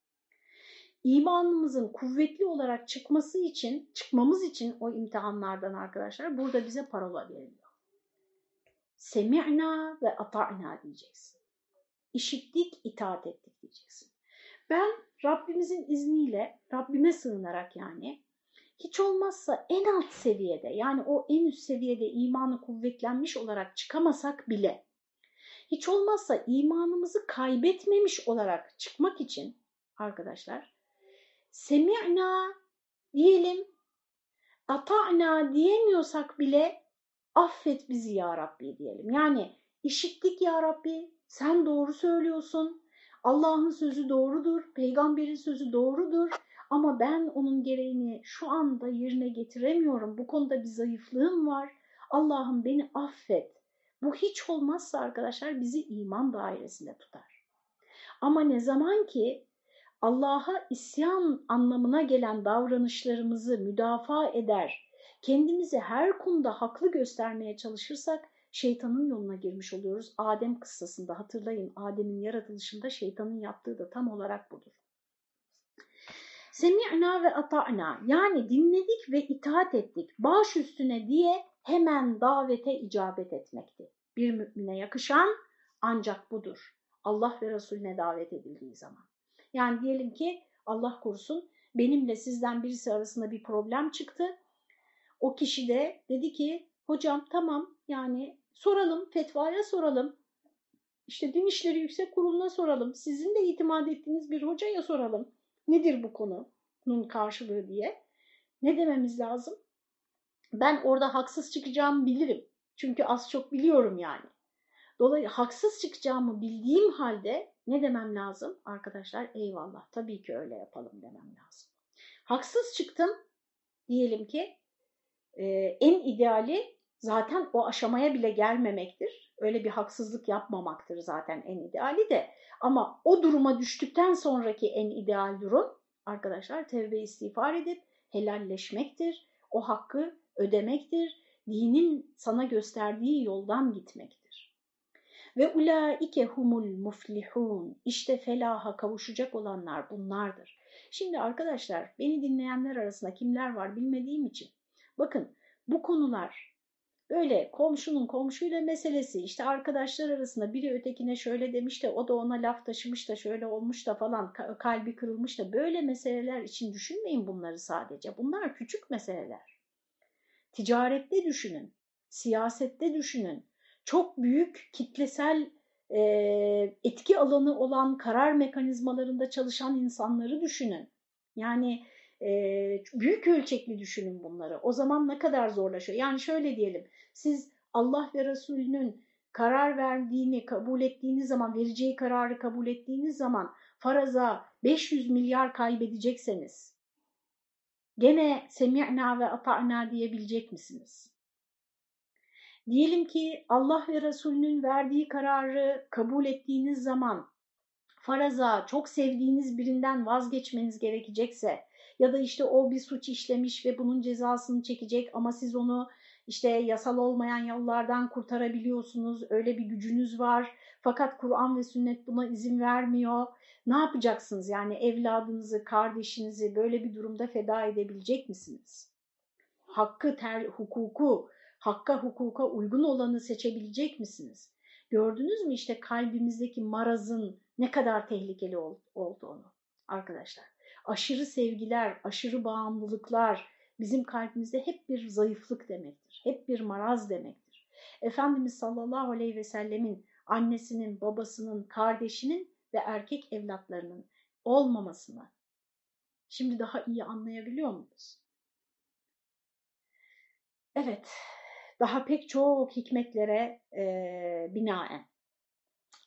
İmanımızın kuvvetli olarak çıkması için, çıkmamız için o imtihanlardan arkadaşlar burada bize parola veriliyor. Semi'na ve ata'na diyeceksin. İşittik, itaat ettik diyeceksin. Ben Rabbimizin izniyle, Rabbime sığınarak yani hiç olmazsa en alt seviyede yani o en üst seviyede imanı kuvvetlenmiş olarak çıkamasak bile hiç olmazsa imanımızı kaybetmemiş olarak çıkmak için arkadaşlar semi'na diyelim, ata'na diyemiyorsak bile affet bizi ya Rabbi diyelim. Yani işittik ya Rabbi, sen doğru söylüyorsun, Allah'ın sözü doğrudur, peygamberin sözü doğrudur ama ben onun gereğini şu anda yerine getiremiyorum. Bu konuda bir zayıflığım var. Allah'ım beni affet. Bu hiç olmazsa arkadaşlar bizi iman dairesinde tutar. Ama ne zaman ki Allah'a isyan anlamına gelen davranışlarımızı müdafaa eder, kendimizi her konuda haklı göstermeye çalışırsak şeytanın yoluna girmiş oluyoruz. Adem kıssasında hatırlayın Adem'in yaratılışında şeytanın yaptığı da tam olarak budur. Semi'na ve ata'na yani dinledik ve itaat ettik baş üstüne diye hemen davete icabet etmekti. Bir mümine yakışan ancak budur. Allah ve Resulüne davet edildiği zaman. Yani diyelim ki Allah korusun benimle sizden birisi arasında bir problem çıktı. O kişi de dedi ki hocam tamam yani soralım fetvaya soralım. İşte Din İşleri Yüksek Kurulu'na soralım. Sizin de itimat ettiğiniz bir hocaya soralım. Nedir bu konunun karşılığı diye. Ne dememiz lazım? Ben orada haksız çıkacağımı bilirim. Çünkü az çok biliyorum yani. Dolayısıyla haksız çıkacağımı bildiğim halde ne demem lazım? Arkadaşlar eyvallah tabii ki öyle yapalım demem lazım. Haksız çıktım diyelim ki e, en ideali zaten o aşamaya bile gelmemektir. Öyle bir haksızlık yapmamaktır zaten en ideali de. Ama o duruma düştükten sonraki en ideal durum arkadaşlar tevbe istiğfar edip helalleşmektir. O hakkı ödemektir. Dinin sana gösterdiği yoldan gitmektir. Ve ulaike humul muflihun. İşte felaha kavuşacak olanlar bunlardır. Şimdi arkadaşlar beni dinleyenler arasında kimler var bilmediğim için bakın bu konular Böyle komşunun komşuyla meselesi işte arkadaşlar arasında biri ötekine şöyle demiş de o da ona laf taşımış da şöyle olmuş da falan kalbi kırılmış da böyle meseleler için düşünmeyin bunları sadece. Bunlar küçük meseleler. Ticarette düşünün, siyasette düşünün. Çok büyük kitlesel e, etki alanı olan karar mekanizmalarında çalışan insanları düşünün. Yani e, büyük ölçekli düşünün bunları. O zaman ne kadar zorlaşıyor. Yani şöyle diyelim siz Allah ve Resulünün karar verdiğini kabul ettiğiniz zaman, vereceği kararı kabul ettiğiniz zaman faraza 500 milyar kaybedecekseniz gene semi'na ve ata'na diyebilecek misiniz? Diyelim ki Allah ve Resulünün verdiği kararı kabul ettiğiniz zaman faraza çok sevdiğiniz birinden vazgeçmeniz gerekecekse ya da işte o bir suç işlemiş ve bunun cezasını çekecek ama siz onu işte yasal olmayan yollardan kurtarabiliyorsunuz, öyle bir gücünüz var. Fakat Kur'an ve sünnet buna izin vermiyor. Ne yapacaksınız? Yani evladınızı, kardeşinizi böyle bir durumda feda edebilecek misiniz? Hakkı, ter, hukuku, hakka, hukuka uygun olanı seçebilecek misiniz? Gördünüz mü işte kalbimizdeki marazın ne kadar tehlikeli olduğunu arkadaşlar? Aşırı sevgiler, aşırı bağımlılıklar, bizim kalbimizde hep bir zayıflık demektir. Hep bir maraz demektir. Efendimiz sallallahu aleyhi ve sellemin annesinin, babasının, kardeşinin ve erkek evlatlarının olmamasını şimdi daha iyi anlayabiliyor muyuz? Evet, daha pek çok hikmetlere e, binaen.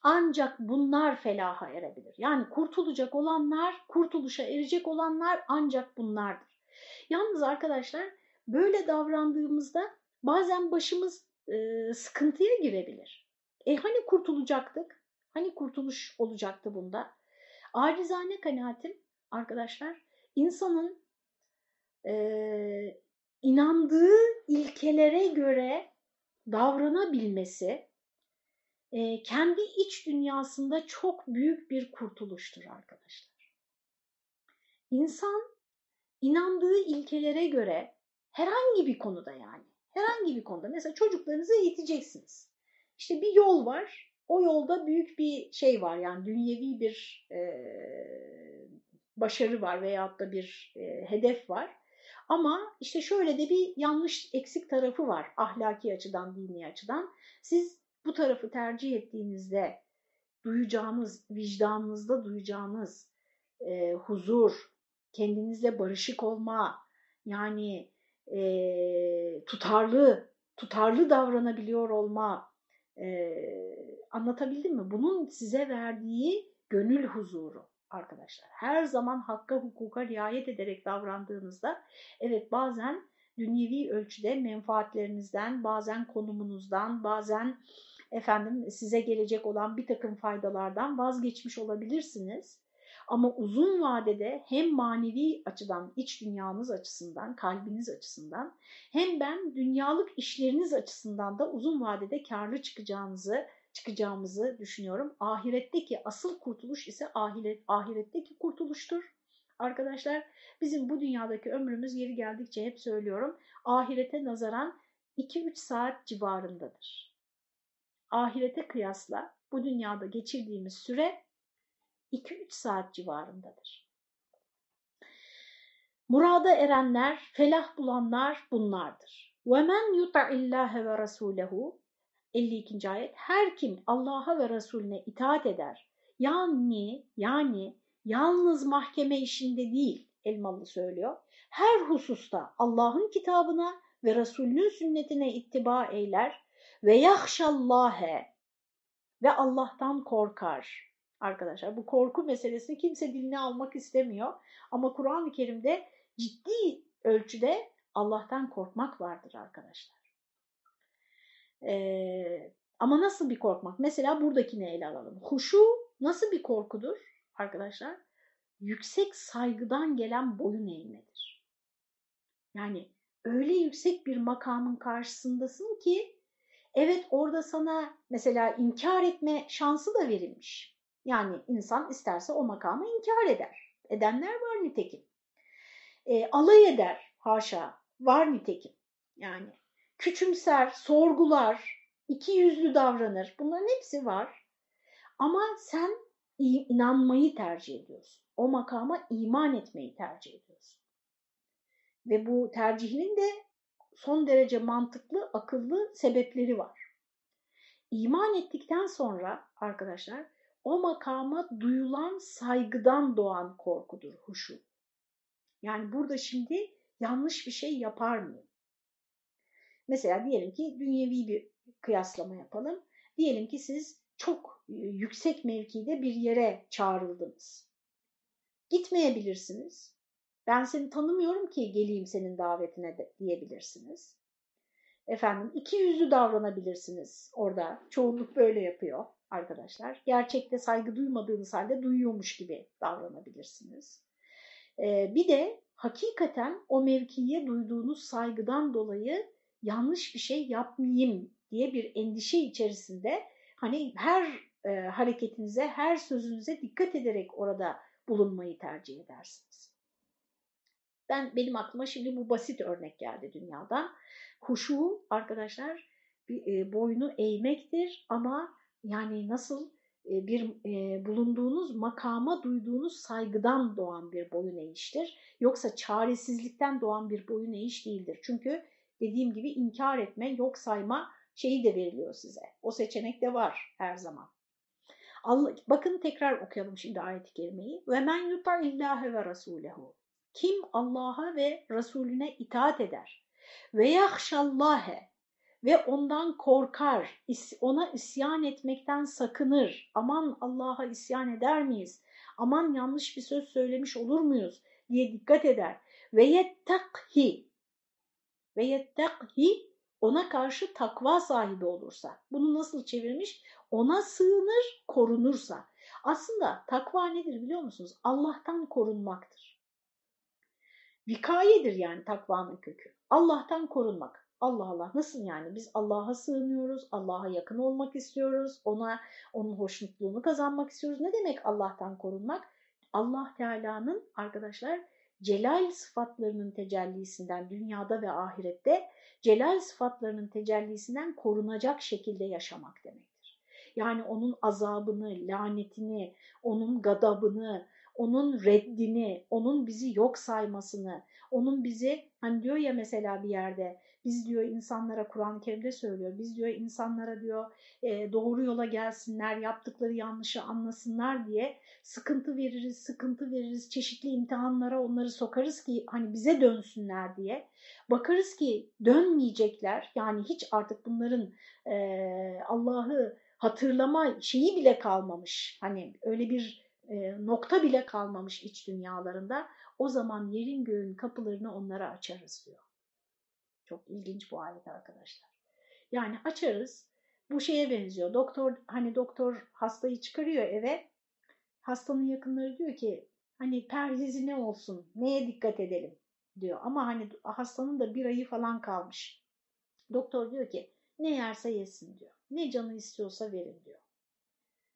Ancak bunlar felaha erebilir. Yani kurtulacak olanlar, kurtuluşa erecek olanlar ancak bunlardır. Yalnız arkadaşlar böyle davrandığımızda bazen başımız e, sıkıntıya girebilir. E hani kurtulacaktık? Hani kurtuluş olacaktı bunda? Acizane kanaatim arkadaşlar insanın e, inandığı ilkelere göre davranabilmesi e, kendi iç dünyasında çok büyük bir kurtuluştur arkadaşlar. İnsan inandığı ilkelere göre herhangi bir konuda yani herhangi bir konuda mesela çocuklarınızı eğiteceksiniz. İşte bir yol var. O yolda büyük bir şey var yani dünyevi bir e, başarı var veyahut da bir e, hedef var. Ama işte şöyle de bir yanlış eksik tarafı var ahlaki açıdan, dini açıdan. Siz bu tarafı tercih ettiğinizde duyacağınız, vicdanınızda duyacağınız e, huzur, kendinizle barışık olma, yani e, tutarlı, tutarlı davranabiliyor olma, e, anlatabildim mi? Bunun size verdiği gönül huzuru arkadaşlar. Her zaman hakka hukuka riayet ederek davrandığınızda evet bazen dünyevi ölçüde menfaatlerinizden, bazen konumunuzdan, bazen efendim size gelecek olan bir takım faydalardan vazgeçmiş olabilirsiniz. Ama uzun vadede hem manevi açıdan, iç dünyanız açısından, kalbiniz açısından hem ben dünyalık işleriniz açısından da uzun vadede karlı çıkacağınızı çıkacağımızı düşünüyorum. Ahiretteki asıl kurtuluş ise ahiret, ahiretteki kurtuluştur. Arkadaşlar bizim bu dünyadaki ömrümüz yeri geldikçe hep söylüyorum ahirete nazaran 2-3 saat civarındadır. Ahirete kıyasla bu dünyada geçirdiğimiz süre 2-3 saat civarındadır. Murada erenler, felah bulanlar bunlardır. وَمَنْ يُطَعِ اللّٰهَ وَرَسُولَهُ 52. ayet her kim Allah'a ve Resulüne itaat eder yani yani yalnız mahkeme işinde değil Elmalı söylüyor her hususta Allah'ın kitabına ve Resulünün sünnetine ittiba eyler ve yahşallâhe ve Allah'tan korkar. Arkadaşlar bu korku meselesini kimse diline almak istemiyor ama Kur'an-ı Kerim'de ciddi ölçüde Allah'tan korkmak vardır arkadaşlar. Ee, ama nasıl bir korkmak? Mesela buradakini ele alalım. Huşu nasıl bir korkudur arkadaşlar? Yüksek saygıdan gelen boyun eğmedir. Yani öyle yüksek bir makamın karşısındasın ki evet orada sana mesela inkar etme şansı da verilmiş. Yani insan isterse o makamı inkar eder. Edenler var nitekim. E, alay eder haşa var nitekim. Yani küçümser, sorgular, iki yüzlü davranır. Bunların hepsi var. Ama sen inanmayı tercih ediyorsun. O makama iman etmeyi tercih ediyorsun. Ve bu tercihinin de son derece mantıklı, akıllı sebepleri var. İman ettikten sonra arkadaşlar o makama duyulan saygıdan doğan korkudur huşu. Yani burada şimdi yanlış bir şey yapar mıyım? Mesela diyelim ki dünyevi bir kıyaslama yapalım. Diyelim ki siz çok e, yüksek mevkide bir yere çağrıldınız. Gitmeyebilirsiniz. Ben seni tanımıyorum ki geleyim senin davetine de diyebilirsiniz. Efendim iki yüzlü davranabilirsiniz orada. Çoğunluk böyle yapıyor arkadaşlar. Gerçekte saygı duymadığınız halde duyuyormuş gibi davranabilirsiniz. Ee, bir de hakikaten o mevkiye duyduğunuz saygıdan dolayı yanlış bir şey yapmayayım diye bir endişe içerisinde hani her e, hareketinize, her sözünüze dikkat ederek orada bulunmayı tercih edersiniz. Ben benim aklıma şimdi bu basit örnek geldi dünyadan. Huşu arkadaşlar e, boynu eğmektir ama yani nasıl e, bir e, bulunduğunuz makama duyduğunuz saygıdan doğan bir boyun eğiştir. Yoksa çaresizlikten doğan bir boyun eğiş değildir. Çünkü dediğim gibi inkar etme, yok sayma şeyi de veriliyor size. O seçenek de var her zaman. Allah, bakın tekrar okuyalım şimdi ayet-i kerimeyi. Ve men yuta illahe ve rasulehu. Kim Allah'a ve Resulüne itaat eder ve yahşallâhe ve ondan korkar, ona isyan etmekten sakınır. Aman Allah'a isyan eder miyiz? Aman yanlış bir söz söylemiş olur muyuz? diye dikkat eder. Ve yettakhi ve yettakhi ona karşı takva sahibi olursa. Bunu nasıl çevirmiş? Ona sığınır, korunursa. Aslında takva nedir biliyor musunuz? Allah'tan korunmaktır. Vikayedir yani takvanın kökü. Allah'tan korunmak. Allah Allah nasıl yani biz Allah'a sığınıyoruz, Allah'a yakın olmak istiyoruz, ona onun hoşnutluğunu kazanmak istiyoruz. Ne demek Allah'tan korunmak? Allah Teala'nın arkadaşlar celal sıfatlarının tecellisinden dünyada ve ahirette celal sıfatlarının tecellisinden korunacak şekilde yaşamak demektir. Yani onun azabını, lanetini, onun gadabını, onun reddini, onun bizi yok saymasını, onun bizi hani diyor ya mesela bir yerde Biz diyor insanlara Kur'an-ı Kerim'de söylüyor. Biz diyor insanlara diyor e, doğru yola gelsinler, yaptıkları yanlışı anlasınlar diye sıkıntı veririz, sıkıntı veririz, çeşitli imtihanlara onları sokarız ki hani bize dönsünler diye. Bakarız ki dönmeyecekler yani hiç artık bunların e, Allah'ı hatırlama şeyi bile kalmamış. Hani öyle bir e, nokta bile kalmamış iç dünyalarında. O zaman yerin göğün kapılarını onlara açarız diyor. Çok ilginç bu ayet arkadaşlar. Yani açarız. Bu şeye benziyor. Doktor hani doktor hastayı çıkarıyor eve. Hastanın yakınları diyor ki hani perhizi ne olsun? Neye dikkat edelim? diyor. Ama hani hastanın da bir ayı falan kalmış. Doktor diyor ki ne yerse yesin diyor. Ne canı istiyorsa verin diyor.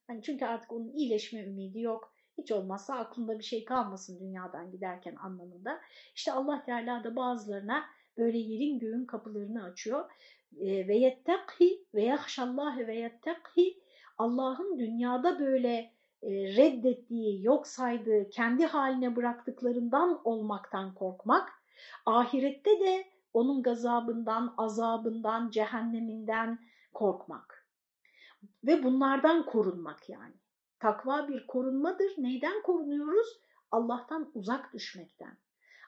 Hani çünkü artık onun iyileşme ümidi yok. Hiç olmazsa aklında bir şey kalmasın dünyadan giderken anlamında. İşte Allah Teala da bazılarına böyle yerin göğün kapılarını açıyor. Ve yettekhi ve yahşallah ve yettekhi Allah'ın dünyada böyle reddettiği, yok saydığı, kendi haline bıraktıklarından olmaktan korkmak, ahirette de onun gazabından, azabından, cehenneminden korkmak ve bunlardan korunmak yani. Takva bir korunmadır. Neyden korunuyoruz? Allah'tan uzak düşmekten.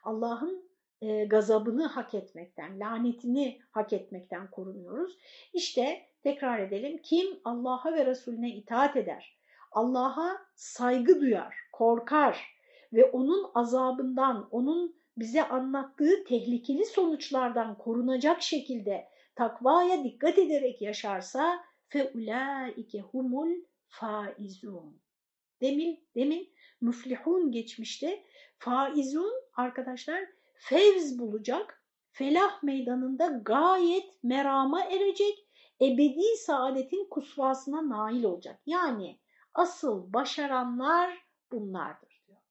Allah'ın e, gazabını hak etmekten, lanetini hak etmekten korunuyoruz. İşte tekrar edelim. Kim Allah'a ve Resulüne itaat eder, Allah'a saygı duyar, korkar ve onun azabından, onun bize anlattığı tehlikeli sonuçlardan korunacak şekilde takvaya dikkat ederek yaşarsa feulaike humul faizun. Demin, demin müflihun geçmişti. Faizun arkadaşlar fevz bulacak, felah meydanında gayet merama erecek, ebedi saadetin kusvasına nail olacak. Yani asıl başaranlar bunlardır diyor.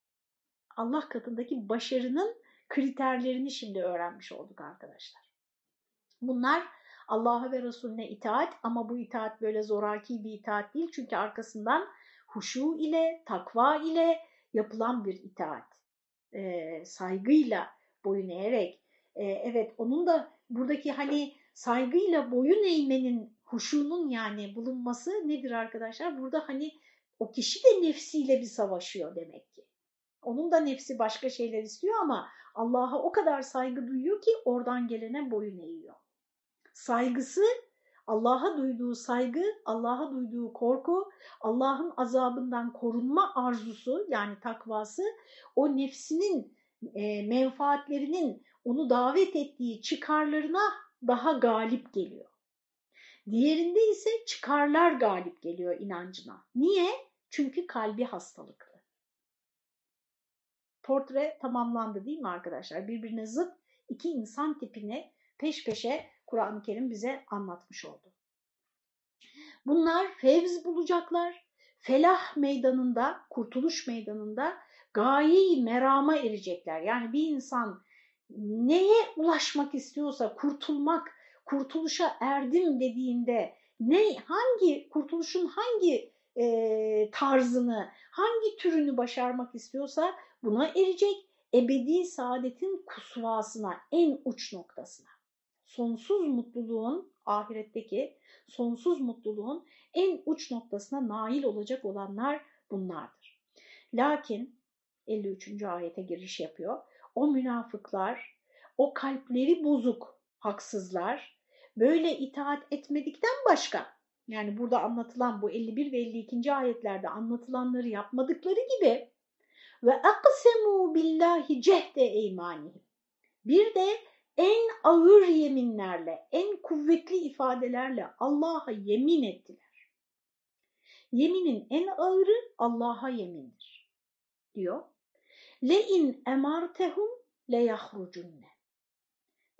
Allah katındaki başarının kriterlerini şimdi öğrenmiş olduk arkadaşlar. Bunlar Allah'a ve Resulüne itaat ama bu itaat böyle zoraki bir itaat değil. Çünkü arkasından huşu ile, takva ile yapılan bir itaat. E, saygıyla boyun eğerek. E, evet onun da buradaki hani saygıyla boyun eğmenin, huşunun yani bulunması nedir arkadaşlar? Burada hani o kişi de nefsiyle bir savaşıyor demek ki. Onun da nefsi başka şeyler istiyor ama Allah'a o kadar saygı duyuyor ki oradan gelene boyun eğiyor. Saygısı, Allah'a duyduğu saygı, Allah'a duyduğu korku, Allah'ın azabından korunma arzusu yani takvası o nefsinin e, menfaatlerinin onu davet ettiği çıkarlarına daha galip geliyor. Diğerinde ise çıkarlar galip geliyor inancına. Niye? Çünkü kalbi hastalıklı. Portre tamamlandı değil mi arkadaşlar? Birbirine zıt iki insan tipini peş peşe Kur'an-ı Kerim bize anlatmış oldu. Bunlar fevz bulacaklar. Felah meydanında, kurtuluş meydanında gayi merama erecekler. Yani bir insan neye ulaşmak istiyorsa, kurtulmak, kurtuluşa erdim dediğinde ne hangi kurtuluşun hangi e, tarzını, hangi türünü başarmak istiyorsa buna erecek ebedi saadetin kusvasına, en uç noktasına. Sonsuz mutluluğun, ahiretteki sonsuz mutluluğun en uç noktasına nail olacak olanlar bunlardır. Lakin 53. ayete giriş yapıyor. O münafıklar, o kalpleri bozuk haksızlar böyle itaat etmedikten başka yani burada anlatılan bu 51 ve 52. ayetlerde anlatılanları yapmadıkları gibi ve aksemu billahi cehde eymanihim. Bir de en ağır yeminlerle, en kuvvetli ifadelerle Allah'a yemin ettiler. Yeminin en ağırı Allah'a yemindir. Diyor. Le in emartehum le yahrucunne.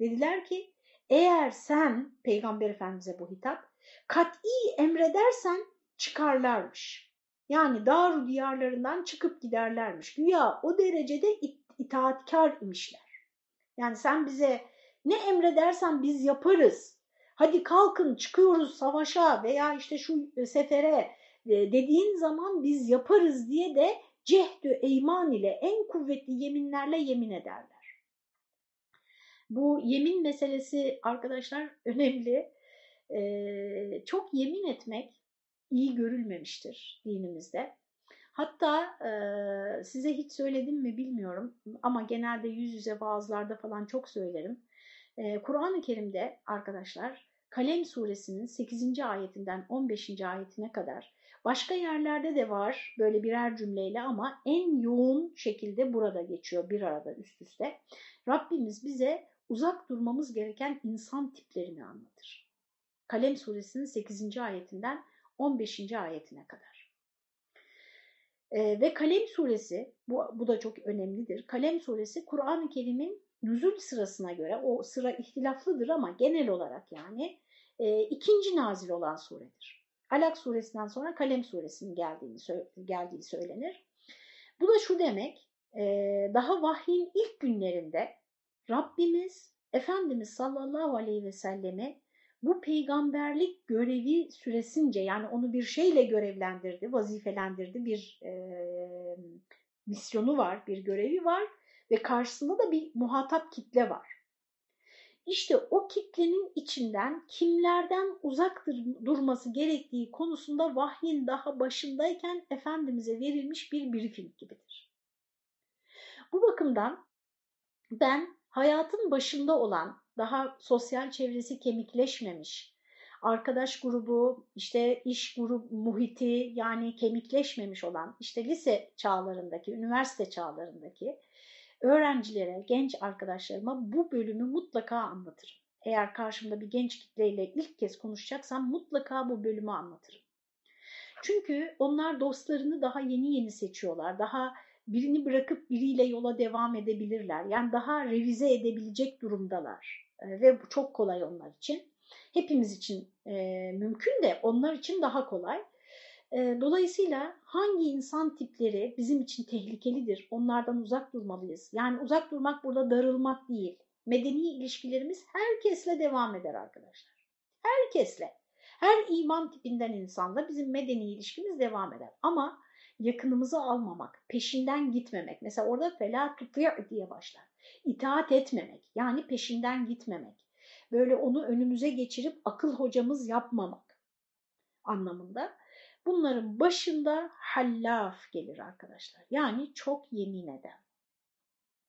Dediler ki eğer sen Peygamber Efendimiz'e bu hitap kat'i emredersen çıkarlarmış. Yani dar diyarlarından çıkıp giderlermiş. Güya o derecede itaatkar imişler. Yani sen bize ne emredersen biz yaparız. Hadi kalkın çıkıyoruz savaşa veya işte şu sefere e, dediğin zaman biz yaparız diye de cehdü eyman ile en kuvvetli yeminlerle yemin ederler. Bu yemin meselesi arkadaşlar önemli. Ee, çok yemin etmek iyi görülmemiştir dinimizde. Hatta e, size hiç söyledim mi bilmiyorum ama genelde yüz yüze vaazlarda falan çok söylerim. E, Kur'an-ı Kerim'de arkadaşlar Kalem suresinin 8. ayetinden 15. ayetine kadar başka yerlerde de var böyle birer cümleyle ama en yoğun şekilde burada geçiyor bir arada üst üste. Rabbimiz bize uzak durmamız gereken insan tiplerini anlatır. Kalem suresinin 8. ayetinden 15. ayetine kadar. Ee, ve Kalem suresi, bu, bu da çok önemlidir. Kalem suresi Kur'an-ı Kerim'in nüzul sırasına göre, o sıra ihtilaflıdır ama genel olarak yani e, ikinci nazil olan suredir. Alak suresinden sonra Kalem suresinin geldiğini, geldiği söylenir. Bu da şu demek, e, daha vahyin ilk günlerinde Rabbimiz, Efendimiz sallallahu aleyhi ve selleme bu peygamberlik görevi süresince yani onu bir şeyle görevlendirdi, vazifelendirdi, bir e, misyonu var, bir görevi var ve karşısında da bir muhatap kitle var. İşte o kitlenin içinden kimlerden uzak durması gerektiği konusunda vahyin daha başındayken Efendimiz'e verilmiş bir briefing gibidir. Bu bakımdan ben hayatın başında olan, daha sosyal çevresi kemikleşmemiş, arkadaş grubu, işte iş grubu muhiti yani kemikleşmemiş olan, işte lise çağlarındaki, üniversite çağlarındaki öğrencilere, genç arkadaşlarıma bu bölümü mutlaka anlatırım. Eğer karşımda bir genç kitleyle ilk kez konuşacaksam mutlaka bu bölümü anlatırım. Çünkü onlar dostlarını daha yeni yeni seçiyorlar. Daha birini bırakıp biriyle yola devam edebilirler. Yani daha revize edebilecek durumdalar. Ve bu çok kolay onlar için. Hepimiz için e, mümkün de onlar için daha kolay. Dolayısıyla hangi insan tipleri bizim için tehlikelidir, onlardan uzak durmalıyız. Yani uzak durmak burada darılmak değil. Medeni ilişkilerimiz herkesle devam eder arkadaşlar. Herkesle. Her iman tipinden insanla bizim medeni ilişkimiz devam eder. Ama yakınımızı almamak, peşinden gitmemek. Mesela orada fela tutuya diye başlar. İtaat etmemek, yani peşinden gitmemek. Böyle onu önümüze geçirip akıl hocamız yapmamak anlamında. Bunların başında hallaf gelir arkadaşlar. Yani çok yemin eden.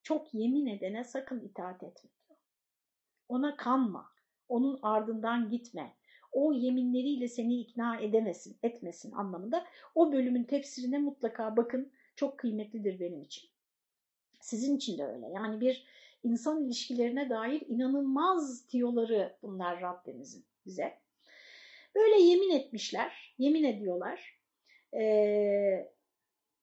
Çok yemin edene sakın itaat etme. Ona kanma. Onun ardından gitme. O yeminleriyle seni ikna edemesin, etmesin anlamında. O bölümün tefsirine mutlaka bakın. Çok kıymetlidir benim için. Sizin için de öyle. Yani bir insan ilişkilerine dair inanılmaz tiyoları bunlar Rabbimizin bize. Böyle yemin etmişler, yemin ediyorlar. Ee,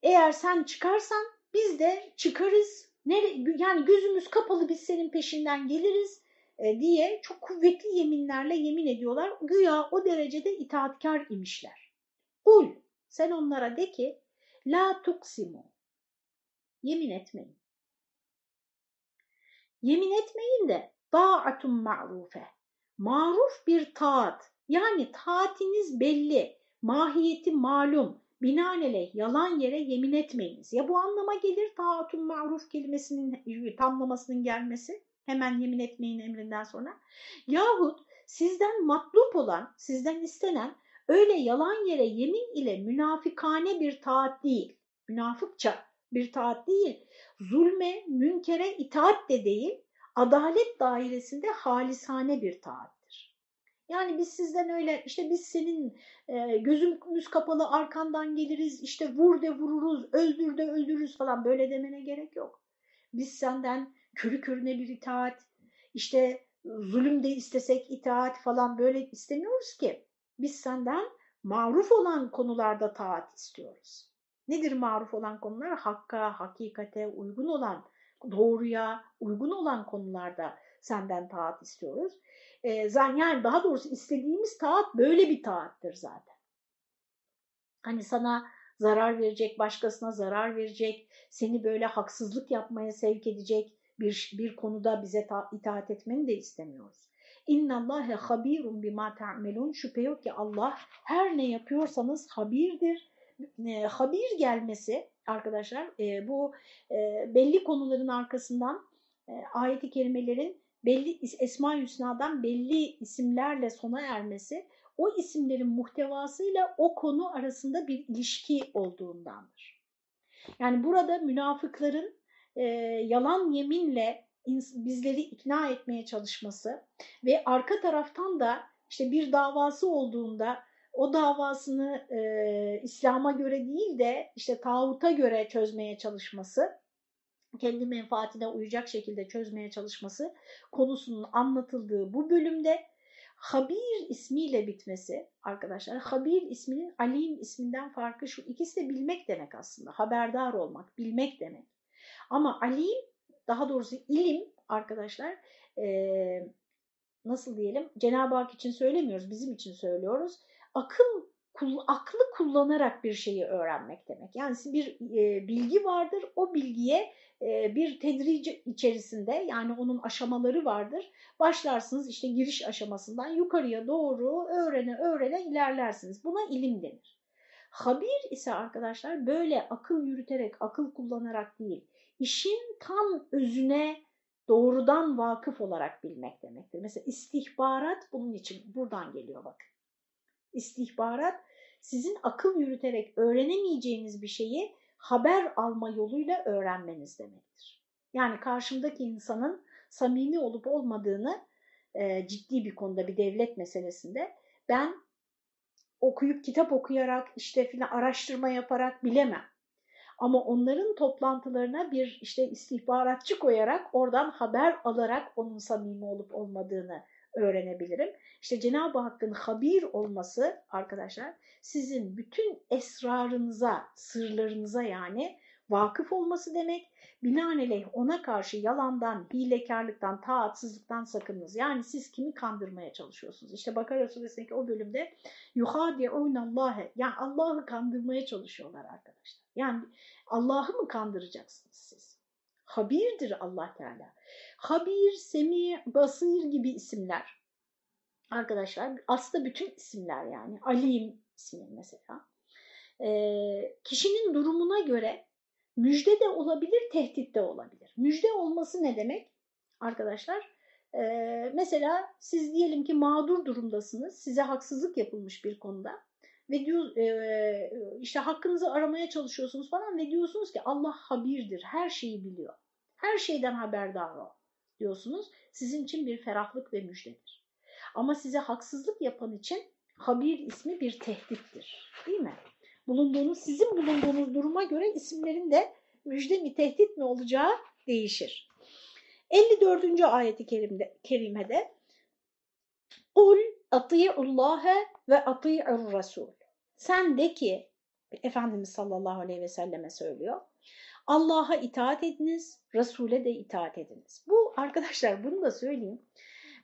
eğer sen çıkarsan biz de çıkarız. Nere, yani gözümüz kapalı biz senin peşinden geliriz e, diye çok kuvvetli yeminlerle yemin ediyorlar. Güya o derecede itaatkar imişler. Kul sen onlara de ki la tuksimu yemin etmeyin. Yemin etmeyin de da'atun ma'rufe maruf bir taat yani taatiniz belli, mahiyeti malum, binaenaleyh yalan yere yemin etmeyiniz. Ya bu anlama gelir taatun maruf kelimesinin tamlamasının gelmesi hemen yemin etmeyin emrinden sonra. Yahut sizden matlup olan, sizden istenen öyle yalan yere yemin ile münafikane bir taat değil, münafıkça bir taat değil, zulme, münkere itaat de değil, adalet dairesinde halisane bir taat. Yani biz sizden öyle işte biz senin e, gözümüz kapalı arkandan geliriz işte vur de vururuz öldür de öldürürüz falan böyle demene gerek yok. Biz senden körü körüne bir itaat işte zulüm de istesek itaat falan böyle istemiyoruz ki. Biz senden maruf olan konularda taat istiyoruz. Nedir maruf olan konular? Hakka, hakikate uygun olan, doğruya uygun olan konularda senden taat istiyoruz. E, yani daha doğrusu istediğimiz taat böyle bir taattır zaten. Hani sana zarar verecek, başkasına zarar verecek, seni böyle haksızlık yapmaya sevk edecek bir, bir konuda bize itaat etmeni de istemiyoruz. İnna Allahe habirun bima ta'melun. Şüphe yok ki Allah her ne yapıyorsanız habirdir. E, habir gelmesi arkadaşlar e, bu e, belli konuların arkasından e, ayet-i kerimelerin belli Esma-i Hüsna'dan belli isimlerle sona ermesi o isimlerin muhtevasıyla o konu arasında bir ilişki olduğundandır. Yani burada münafıkların e, yalan yeminle bizleri ikna etmeye çalışması ve arka taraftan da işte bir davası olduğunda o davasını e, İslam'a göre değil de işte tağuta göre çözmeye çalışması, kendi menfaatine uyacak şekilde çözmeye çalışması konusunun anlatıldığı bu bölümde Habir ismiyle bitmesi arkadaşlar. Habir isminin Alim isminden farkı şu. ikisi de bilmek demek aslında. Haberdar olmak, bilmek demek. Ama Alim daha doğrusu ilim arkadaşlar e, nasıl diyelim Cenab-ı Hak için söylemiyoruz bizim için söylüyoruz. Akıl aklı kullanarak bir şeyi öğrenmek demek. Yani bir e, bilgi vardır o bilgiye e, bir tedrici içerisinde yani onun aşamaları vardır. Başlarsınız işte giriş aşamasından yukarıya doğru öğrene öğrene ilerlersiniz. Buna ilim denir. Habir ise arkadaşlar böyle akıl yürüterek, akıl kullanarak değil, işin tam özüne doğrudan vakıf olarak bilmek demektir. Mesela istihbarat bunun için buradan geliyor bak. İstihbarat sizin akıl yürüterek öğrenemeyeceğiniz bir şeyi haber alma yoluyla öğrenmeniz demektir. Yani karşımdaki insanın samimi olup olmadığını e, ciddi bir konuda bir devlet meselesinde ben okuyup kitap okuyarak işte filan araştırma yaparak bilemem. Ama onların toplantılarına bir işte istihbaratçı koyarak oradan haber alarak onun samimi olup olmadığını öğrenebilirim. İşte Cenab-ı Hakk'ın habir olması arkadaşlar sizin bütün esrarınıza, sırlarınıza yani vakıf olması demek. Binaenaleyh ona karşı yalandan, hilekarlıktan, taatsızlıktan sakınınız. Yani siz kimi kandırmaya çalışıyorsunuz? İşte Bakara suresindeki o bölümde yuhadi'un Allah'e yani Allah'ı kandırmaya çalışıyorlar arkadaşlar. Yani Allah'ı mı kandıracaksınız siz? Habirdir Allah Teala. Habir, Semi, Basir gibi isimler. Arkadaşlar aslında bütün isimler yani. Alim ismi mesela. E, kişinin durumuna göre müjde de olabilir, tehdit de olabilir. Müjde olması ne demek? Arkadaşlar e, mesela siz diyelim ki mağdur durumdasınız. Size haksızlık yapılmış bir konuda ve diyor e, işte hakkınızı aramaya çalışıyorsunuz falan ve diyorsunuz ki Allah habirdir, her şeyi biliyor. Her şeyden haberdar o diyorsunuz. Sizin için bir ferahlık ve müjdedir. Ama size haksızlık yapan için habir ismi bir tehdittir. Değil mi? Bulunduğunuz, sizin bulunduğunuz duruma göre isimlerin de müjde mi tehdit mi olacağı değişir. 54. ayeti kerimde, kerimede Kul ati'ullâhe ve ati'ur rasul. Sen de ki, Efendimiz sallallahu aleyhi ve selleme söylüyor, Allah'a itaat ediniz, Resul'e de itaat ediniz. Bu arkadaşlar bunu da söyleyeyim.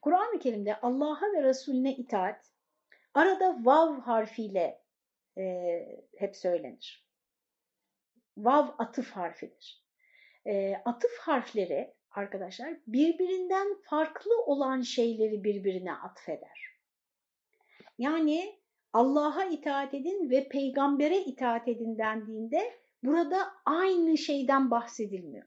Kur'an-ı Kerim'de Allah'a ve Resulüne itaat arada vav harfiyle e, hep söylenir. Vav atıf harfidir. E, atıf harfleri arkadaşlar birbirinden farklı olan şeyleri birbirine atfeder. Yani Allah'a itaat edin ve peygambere itaat edin dendiğinde burada aynı şeyden bahsedilmiyor.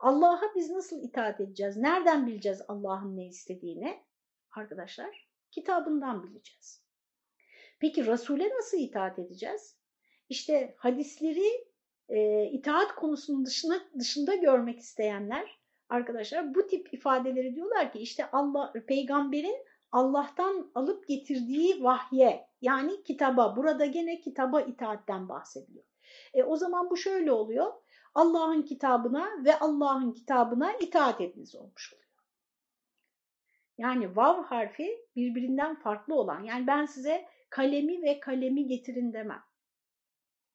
Allah'a biz nasıl itaat edeceğiz? Nereden bileceğiz Allah'ın ne istediğini? Arkadaşlar kitabından bileceğiz. Peki Resul'e nasıl itaat edeceğiz? İşte hadisleri e, itaat konusunun dışına, dışında görmek isteyenler arkadaşlar bu tip ifadeleri diyorlar ki işte Allah peygamberin Allah'tan alıp getirdiği vahye yani kitaba burada gene kitaba itaatten bahsediliyor. E, o zaman bu şöyle oluyor. Allah'ın kitabına ve Allah'ın kitabına itaat ediniz olmuş oluyor. Yani vav harfi birbirinden farklı olan. Yani ben size kalemi ve kalemi getirin demem.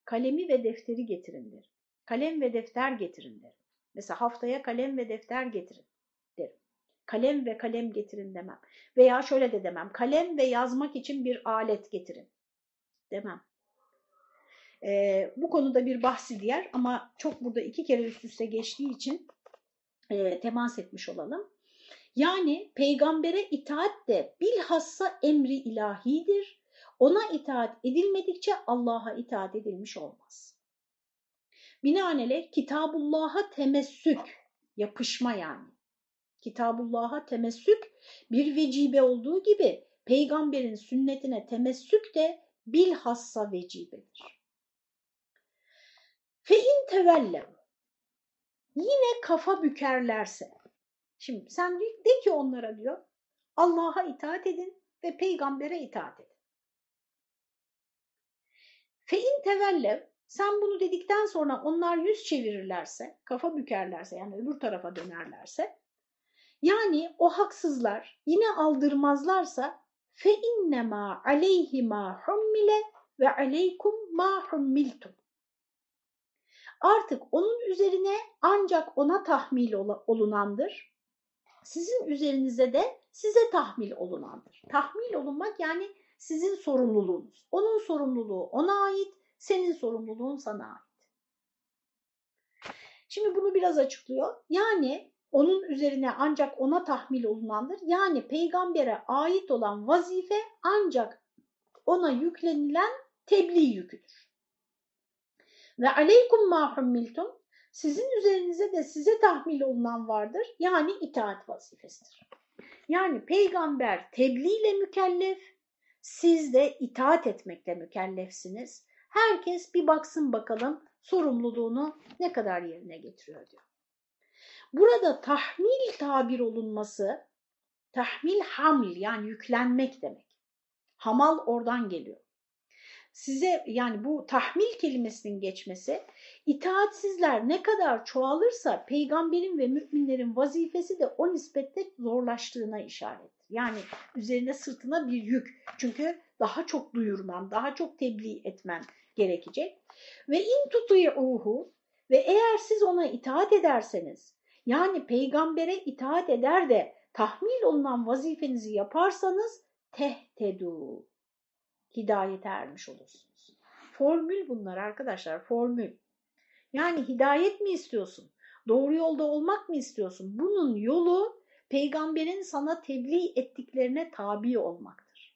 Kalemi ve defteri getirin derim. Kalem ve defter getirin derim. Mesela haftaya kalem ve defter getirin derim. Kalem ve kalem getirin demem. Veya şöyle de demem. Kalem ve yazmak için bir alet getirin demem. E, bu konuda bir bahsi diğer ama çok burada iki kere üst üste geçtiği için e, temas etmiş olalım. Yani peygambere itaat de bilhassa emri ilahidir. Ona itaat edilmedikçe Allah'a itaat edilmiş olmaz. Binaenaleyh Kitabullah'a temessük, yapışma yani. Kitabullah'a temessük bir vecibe olduğu gibi peygamberin sünnetine temessük de bilhassa vecibedir. Fe in tevellem yine kafa bükerlerse şimdi sen de ki onlara diyor Allah'a itaat edin ve peygambere itaat edin. Fe in tevellev sen bunu dedikten sonra onlar yüz çevirirlerse, kafa bükerlerse yani öbür tarafa dönerlerse yani o haksızlar yine aldırmazlarsa fe innema aleyhi ma hummile ve aleykum ma hummiltum. Artık onun üzerine ancak ona tahmil olunandır. Sizin üzerinize de size tahmil olunandır. Tahmil olunmak yani sizin sorumluluğunuz. Onun sorumluluğu ona ait, senin sorumluluğun sana ait. Şimdi bunu biraz açıklıyor. Yani onun üzerine ancak ona tahmil olunandır. Yani peygambere ait olan vazife ancak ona yüklenilen tebliğ yüküdür. Ve aleykum ma hummiltum sizin üzerinize de size tahmil olunan vardır. Yani itaat vazifesidir. Yani peygamber tebliğ ile mükellef, siz de itaat etmekle mükellefsiniz. Herkes bir baksın bakalım sorumluluğunu ne kadar yerine getiriyor diyor. Burada tahmil tabir olunması, tahmil haml yani yüklenmek demek. Hamal oradan geliyor. Size yani bu tahmil kelimesinin geçmesi, itaatsizler ne kadar çoğalırsa peygamberin ve müminlerin vazifesi de o nispette zorlaştığına işarettir. Yani üzerine sırtına bir yük. Çünkü daha çok duyurman, daha çok tebliğ etmen gerekecek. Ve in tuti'uhu ve eğer siz ona itaat ederseniz yani peygambere itaat eder de tahmil olunan vazifenizi yaparsanız tehtedu hidayete ermiş olursunuz. Formül bunlar arkadaşlar formül. Yani hidayet mi istiyorsun? Doğru yolda olmak mı istiyorsun? Bunun yolu peygamberin sana tebliğ ettiklerine tabi olmaktır.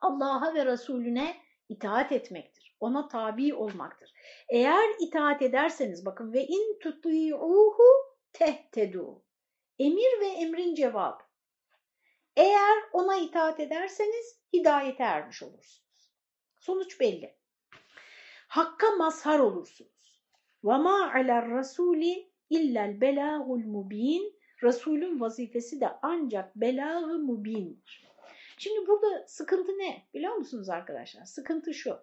Allah'a ve Resulüne itaat etmektir. Ona tabi olmaktır. Eğer itaat ederseniz bakın ve in tuti'uhu tehtedu. Emir ve emrin cevabı. Eğer ona itaat ederseniz hidayete ermiş olursunuz. Sonuç belli. Hakka mazhar olursunuz. وَمَا عَلَى الرَّسُولِ اِلَّا الْبَلَاغُ الْمُب۪ينَ Resulün vazifesi de ancak belâğı mubindir. Şimdi burada sıkıntı ne biliyor musunuz arkadaşlar? Sıkıntı şu.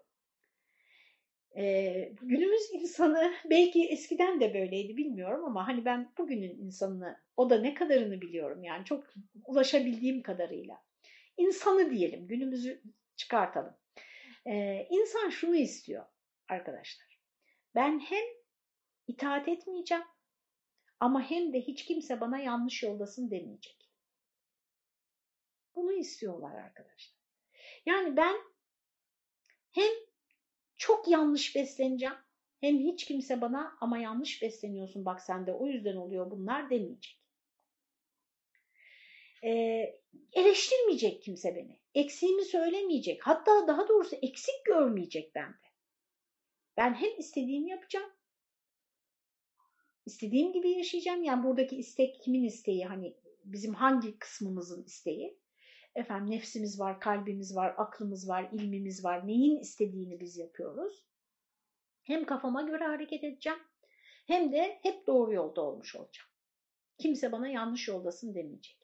Ee, günümüz insanı belki eskiden de böyleydi bilmiyorum ama hani ben bugünün insanını o da ne kadarını biliyorum yani çok ulaşabildiğim kadarıyla. İnsanı diyelim günümüzü çıkartalım. Ee, insan şunu istiyor arkadaşlar. Ben hem itaat etmeyeceğim ama hem de hiç kimse bana yanlış yoldasın demeyecek. Bunu istiyorlar arkadaşlar. Yani ben hem çok yanlış besleneceğim hem hiç kimse bana ama yanlış besleniyorsun bak sen de o yüzden oluyor bunlar demeyecek. Ee, eleştirmeyecek kimse beni. Eksiğimi söylemeyecek. Hatta daha doğrusu eksik görmeyecek bende. Ben hem istediğimi yapacağım istediğim gibi yaşayacağım. Yani buradaki istek kimin isteği? Hani bizim hangi kısmımızın isteği? Efendim nefsimiz var, kalbimiz var, aklımız var, ilmimiz var. Neyin istediğini biz yapıyoruz. Hem kafama göre hareket edeceğim hem de hep doğru yolda olmuş olacağım. Kimse bana yanlış yoldasın demeyecek.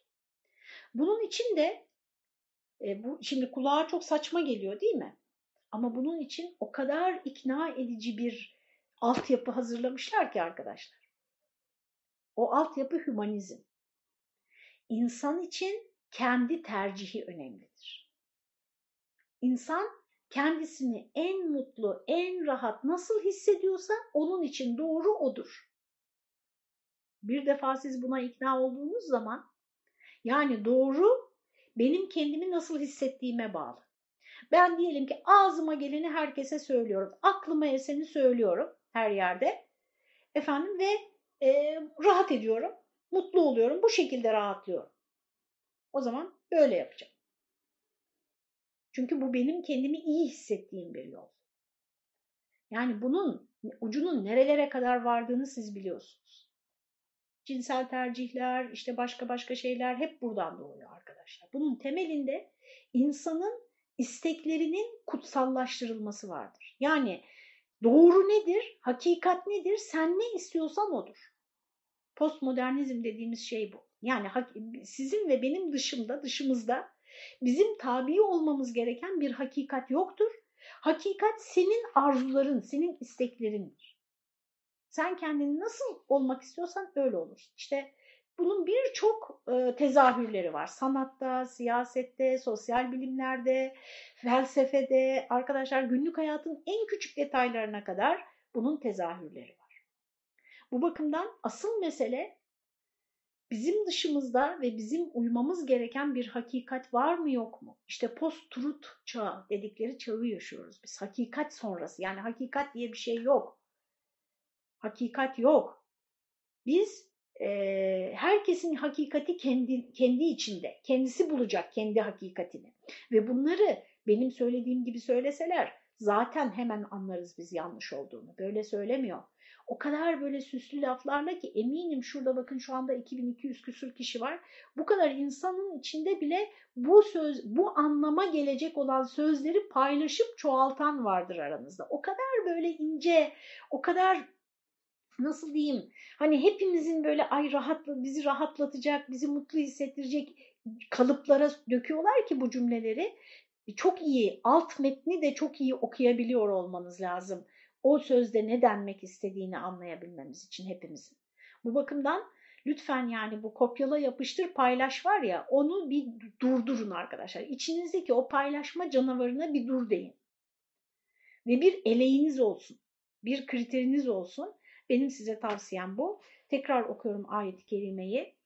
Bunun için de e, bu şimdi kulağa çok saçma geliyor değil mi? Ama bunun için o kadar ikna edici bir altyapı hazırlamışlar ki arkadaşlar. O altyapı hümanizm. İnsan için kendi tercihi önemlidir. İnsan kendisini en mutlu, en rahat nasıl hissediyorsa onun için doğru odur. Bir defa siz buna ikna olduğunuz zaman yani doğru benim kendimi nasıl hissettiğime bağlı. Ben diyelim ki ağzıma geleni herkese söylüyorum. Aklıma eseni söylüyorum her yerde. Efendim ve e, rahat ediyorum. Mutlu oluyorum. Bu şekilde rahatlıyorum. O zaman böyle yapacağım. Çünkü bu benim kendimi iyi hissettiğim bir yol. Yani bunun ucunun nerelere kadar vardığını siz biliyorsunuz. Cinsel tercihler, işte başka başka şeyler hep buradan doğuyor arkadaşlar. Bunun temelinde insanın isteklerinin kutsallaştırılması vardır. Yani doğru nedir, hakikat nedir, sen ne istiyorsan odur. Postmodernizm dediğimiz şey bu. Yani sizin ve benim dışımda, dışımızda bizim tabi olmamız gereken bir hakikat yoktur. Hakikat senin arzuların, senin isteklerindir. Sen kendini nasıl olmak istiyorsan öyle olursun. İşte bunun birçok e, tezahürleri var. Sanatta, siyasette, sosyal bilimlerde, felsefede, arkadaşlar günlük hayatın en küçük detaylarına kadar bunun tezahürleri var. Bu bakımdan asıl mesele bizim dışımızda ve bizim uymamız gereken bir hakikat var mı yok mu? İşte post-truth çağı dedikleri çağı yaşıyoruz biz. Hakikat sonrası yani hakikat diye bir şey yok. Hakikat yok. Biz e, herkesin hakikati kendi, kendi içinde. Kendisi bulacak kendi hakikatini. Ve bunları benim söylediğim gibi söyleseler zaten hemen anlarız biz yanlış olduğunu. Böyle söylemiyor. O kadar böyle süslü laflarla ki eminim şurada bakın şu anda 2200 küsur kişi var. Bu kadar insanın içinde bile bu söz, bu anlama gelecek olan sözleri paylaşıp çoğaltan vardır aranızda. O kadar böyle ince, o kadar nasıl diyeyim hani hepimizin böyle ay rahatla bizi rahatlatacak, bizi mutlu hissettirecek kalıplara döküyorlar ki bu cümleleri. Çok iyi, alt metni de çok iyi okuyabiliyor olmanız lazım o sözde ne denmek istediğini anlayabilmemiz için hepimizin. Bu bakımdan lütfen yani bu kopyala yapıştır paylaş var ya onu bir durdurun arkadaşlar. İçinizdeki o paylaşma canavarına bir dur deyin. Ve bir eleğiniz olsun. Bir kriteriniz olsun. Benim size tavsiyem bu. Tekrar okuyorum ayet-i kerimeyi.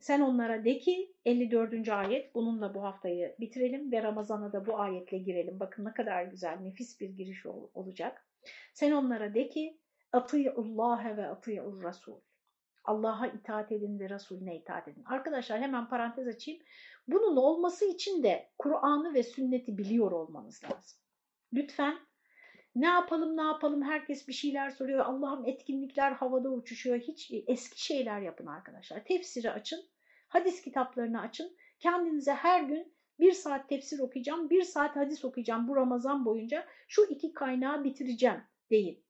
Sen onlara de ki 54. ayet bununla bu haftayı bitirelim ve Ramazan'a da bu ayetle girelim. Bakın ne kadar güzel nefis bir giriş olacak. Sen onlara de ki Allah ve ati'ur rasul. Allah'a itaat edin ve Resulüne itaat edin. Arkadaşlar hemen parantez açayım. Bunun olması için de Kur'an'ı ve sünneti biliyor olmanız lazım. Lütfen ne yapalım ne yapalım herkes bir şeyler soruyor. Allah'ım etkinlikler havada uçuşuyor. Hiç eski şeyler yapın arkadaşlar. Tefsiri açın. Hadis kitaplarını açın. Kendinize her gün bir saat tefsir okuyacağım, bir saat hadis okuyacağım bu Ramazan boyunca şu iki kaynağı bitireceğim deyin.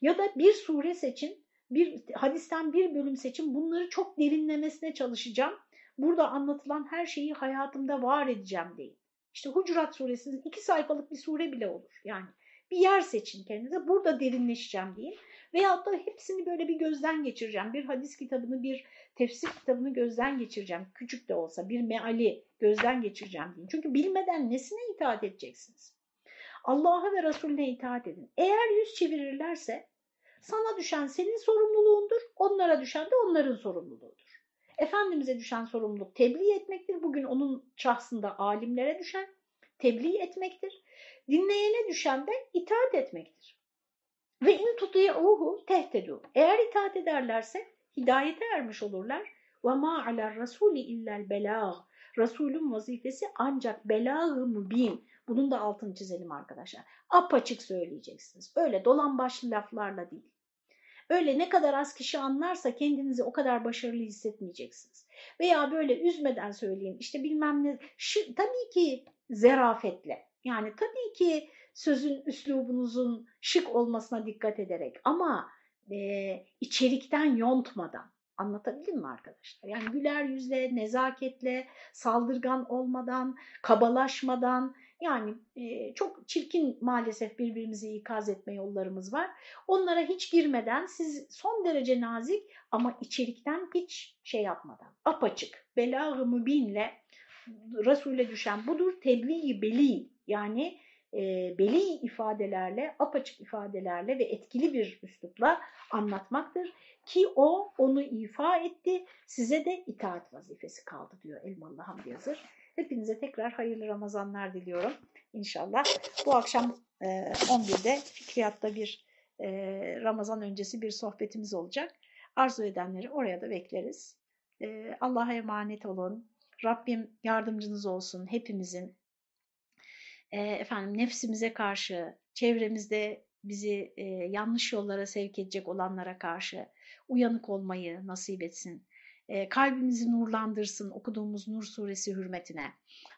Ya da bir sure seçin, bir hadisten bir bölüm seçin bunları çok derinlemesine çalışacağım. Burada anlatılan her şeyi hayatımda var edeceğim deyin. İşte Hucurat suresinin iki sayfalık bir sure bile olur. Yani bir yer seçin kendinize burada derinleşeceğim deyin. Veyahut da hepsini böyle bir gözden geçireceğim. Bir hadis kitabını, bir tefsir kitabını gözden geçireceğim. Küçük de olsa bir meali gözden geçireceğim deyin. Çünkü bilmeden nesine itaat edeceksiniz? Allah'a ve Resulüne itaat edin. Eğer yüz çevirirlerse sana düşen senin sorumluluğundur, onlara düşen de onların sorumluluğudur. Efendimiz'e düşen sorumluluk tebliğ etmektir. Bugün onun şahsında alimlere düşen tebliğ etmektir. Dinleyene düşen de itaat etmektir. Ve in tuti'uhu tehtedu. Eğer itaat ederlerse hidayete ermiş olurlar. Ve ma alar rasuli illel belâh. Resulün vazifesi ancak belâh-ı mübin. Bunun da altını çizelim arkadaşlar. Apaçık söyleyeceksiniz. Öyle dolan başlı laflarla değil. Öyle ne kadar az kişi anlarsa kendinizi o kadar başarılı hissetmeyeceksiniz. Veya böyle üzmeden söyleyin işte bilmem ne. Şu, tabii ki zerafetle. Yani tabii ki sözün üslubunuzun şık olmasına dikkat ederek ama e, içerikten yontmadan. Anlatabildim mi arkadaşlar? Yani güler yüzle, nezaketle, saldırgan olmadan, kabalaşmadan yani e, çok çirkin maalesef birbirimizi ikaz etme yollarımız var. Onlara hiç girmeden siz son derece nazik ama içerikten hiç şey yapmadan apaçık belag-ı mübinle Resul'e düşen budur tebliğ beli yani e, beli ifadelerle, apaçık ifadelerle ve etkili bir üslupla anlatmaktır. Ki o onu ifa etti, size de itaat vazifesi kaldı diyor Elmalı Hamdi Yazır. Hepinize tekrar hayırlı Ramazanlar diliyorum inşallah. Bu akşam e, 11'de Fikriyat'ta bir e, Ramazan öncesi bir sohbetimiz olacak. Arzu edenleri oraya da bekleriz. E, Allah'a emanet olun. Rabbim yardımcınız olsun hepimizin e, efendim nefsimize karşı, çevremizde bizi e, yanlış yollara sevk edecek olanlara karşı uyanık olmayı nasip etsin. E, kalbimizi nurlandırsın okuduğumuz Nur suresi hürmetine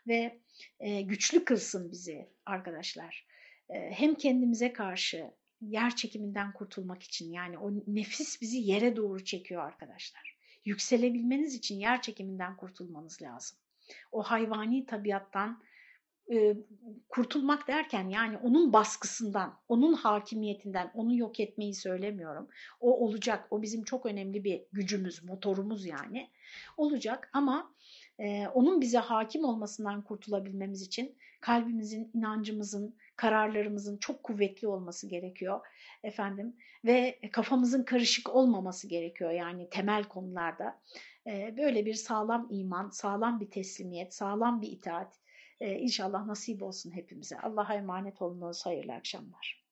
ve e, güçlü kılsın bizi arkadaşlar. E, hem kendimize karşı yer çekiminden kurtulmak için yani o nefis bizi yere doğru çekiyor arkadaşlar. Yükselebilmeniz için yer çekiminden kurtulmanız lazım. O hayvani tabiattan e, kurtulmak derken yani onun baskısından, onun hakimiyetinden, onu yok etmeyi söylemiyorum. O olacak, o bizim çok önemli bir gücümüz, motorumuz yani olacak ama e, onun bize hakim olmasından kurtulabilmemiz için kalbimizin, inancımızın, kararlarımızın çok kuvvetli olması gerekiyor efendim ve kafamızın karışık olmaması gerekiyor yani temel konularda. E, böyle bir sağlam iman, sağlam bir teslimiyet, sağlam bir itaat inşallah nasip olsun hepimize. Allah'a emanet olunuz. Hayırlı akşamlar.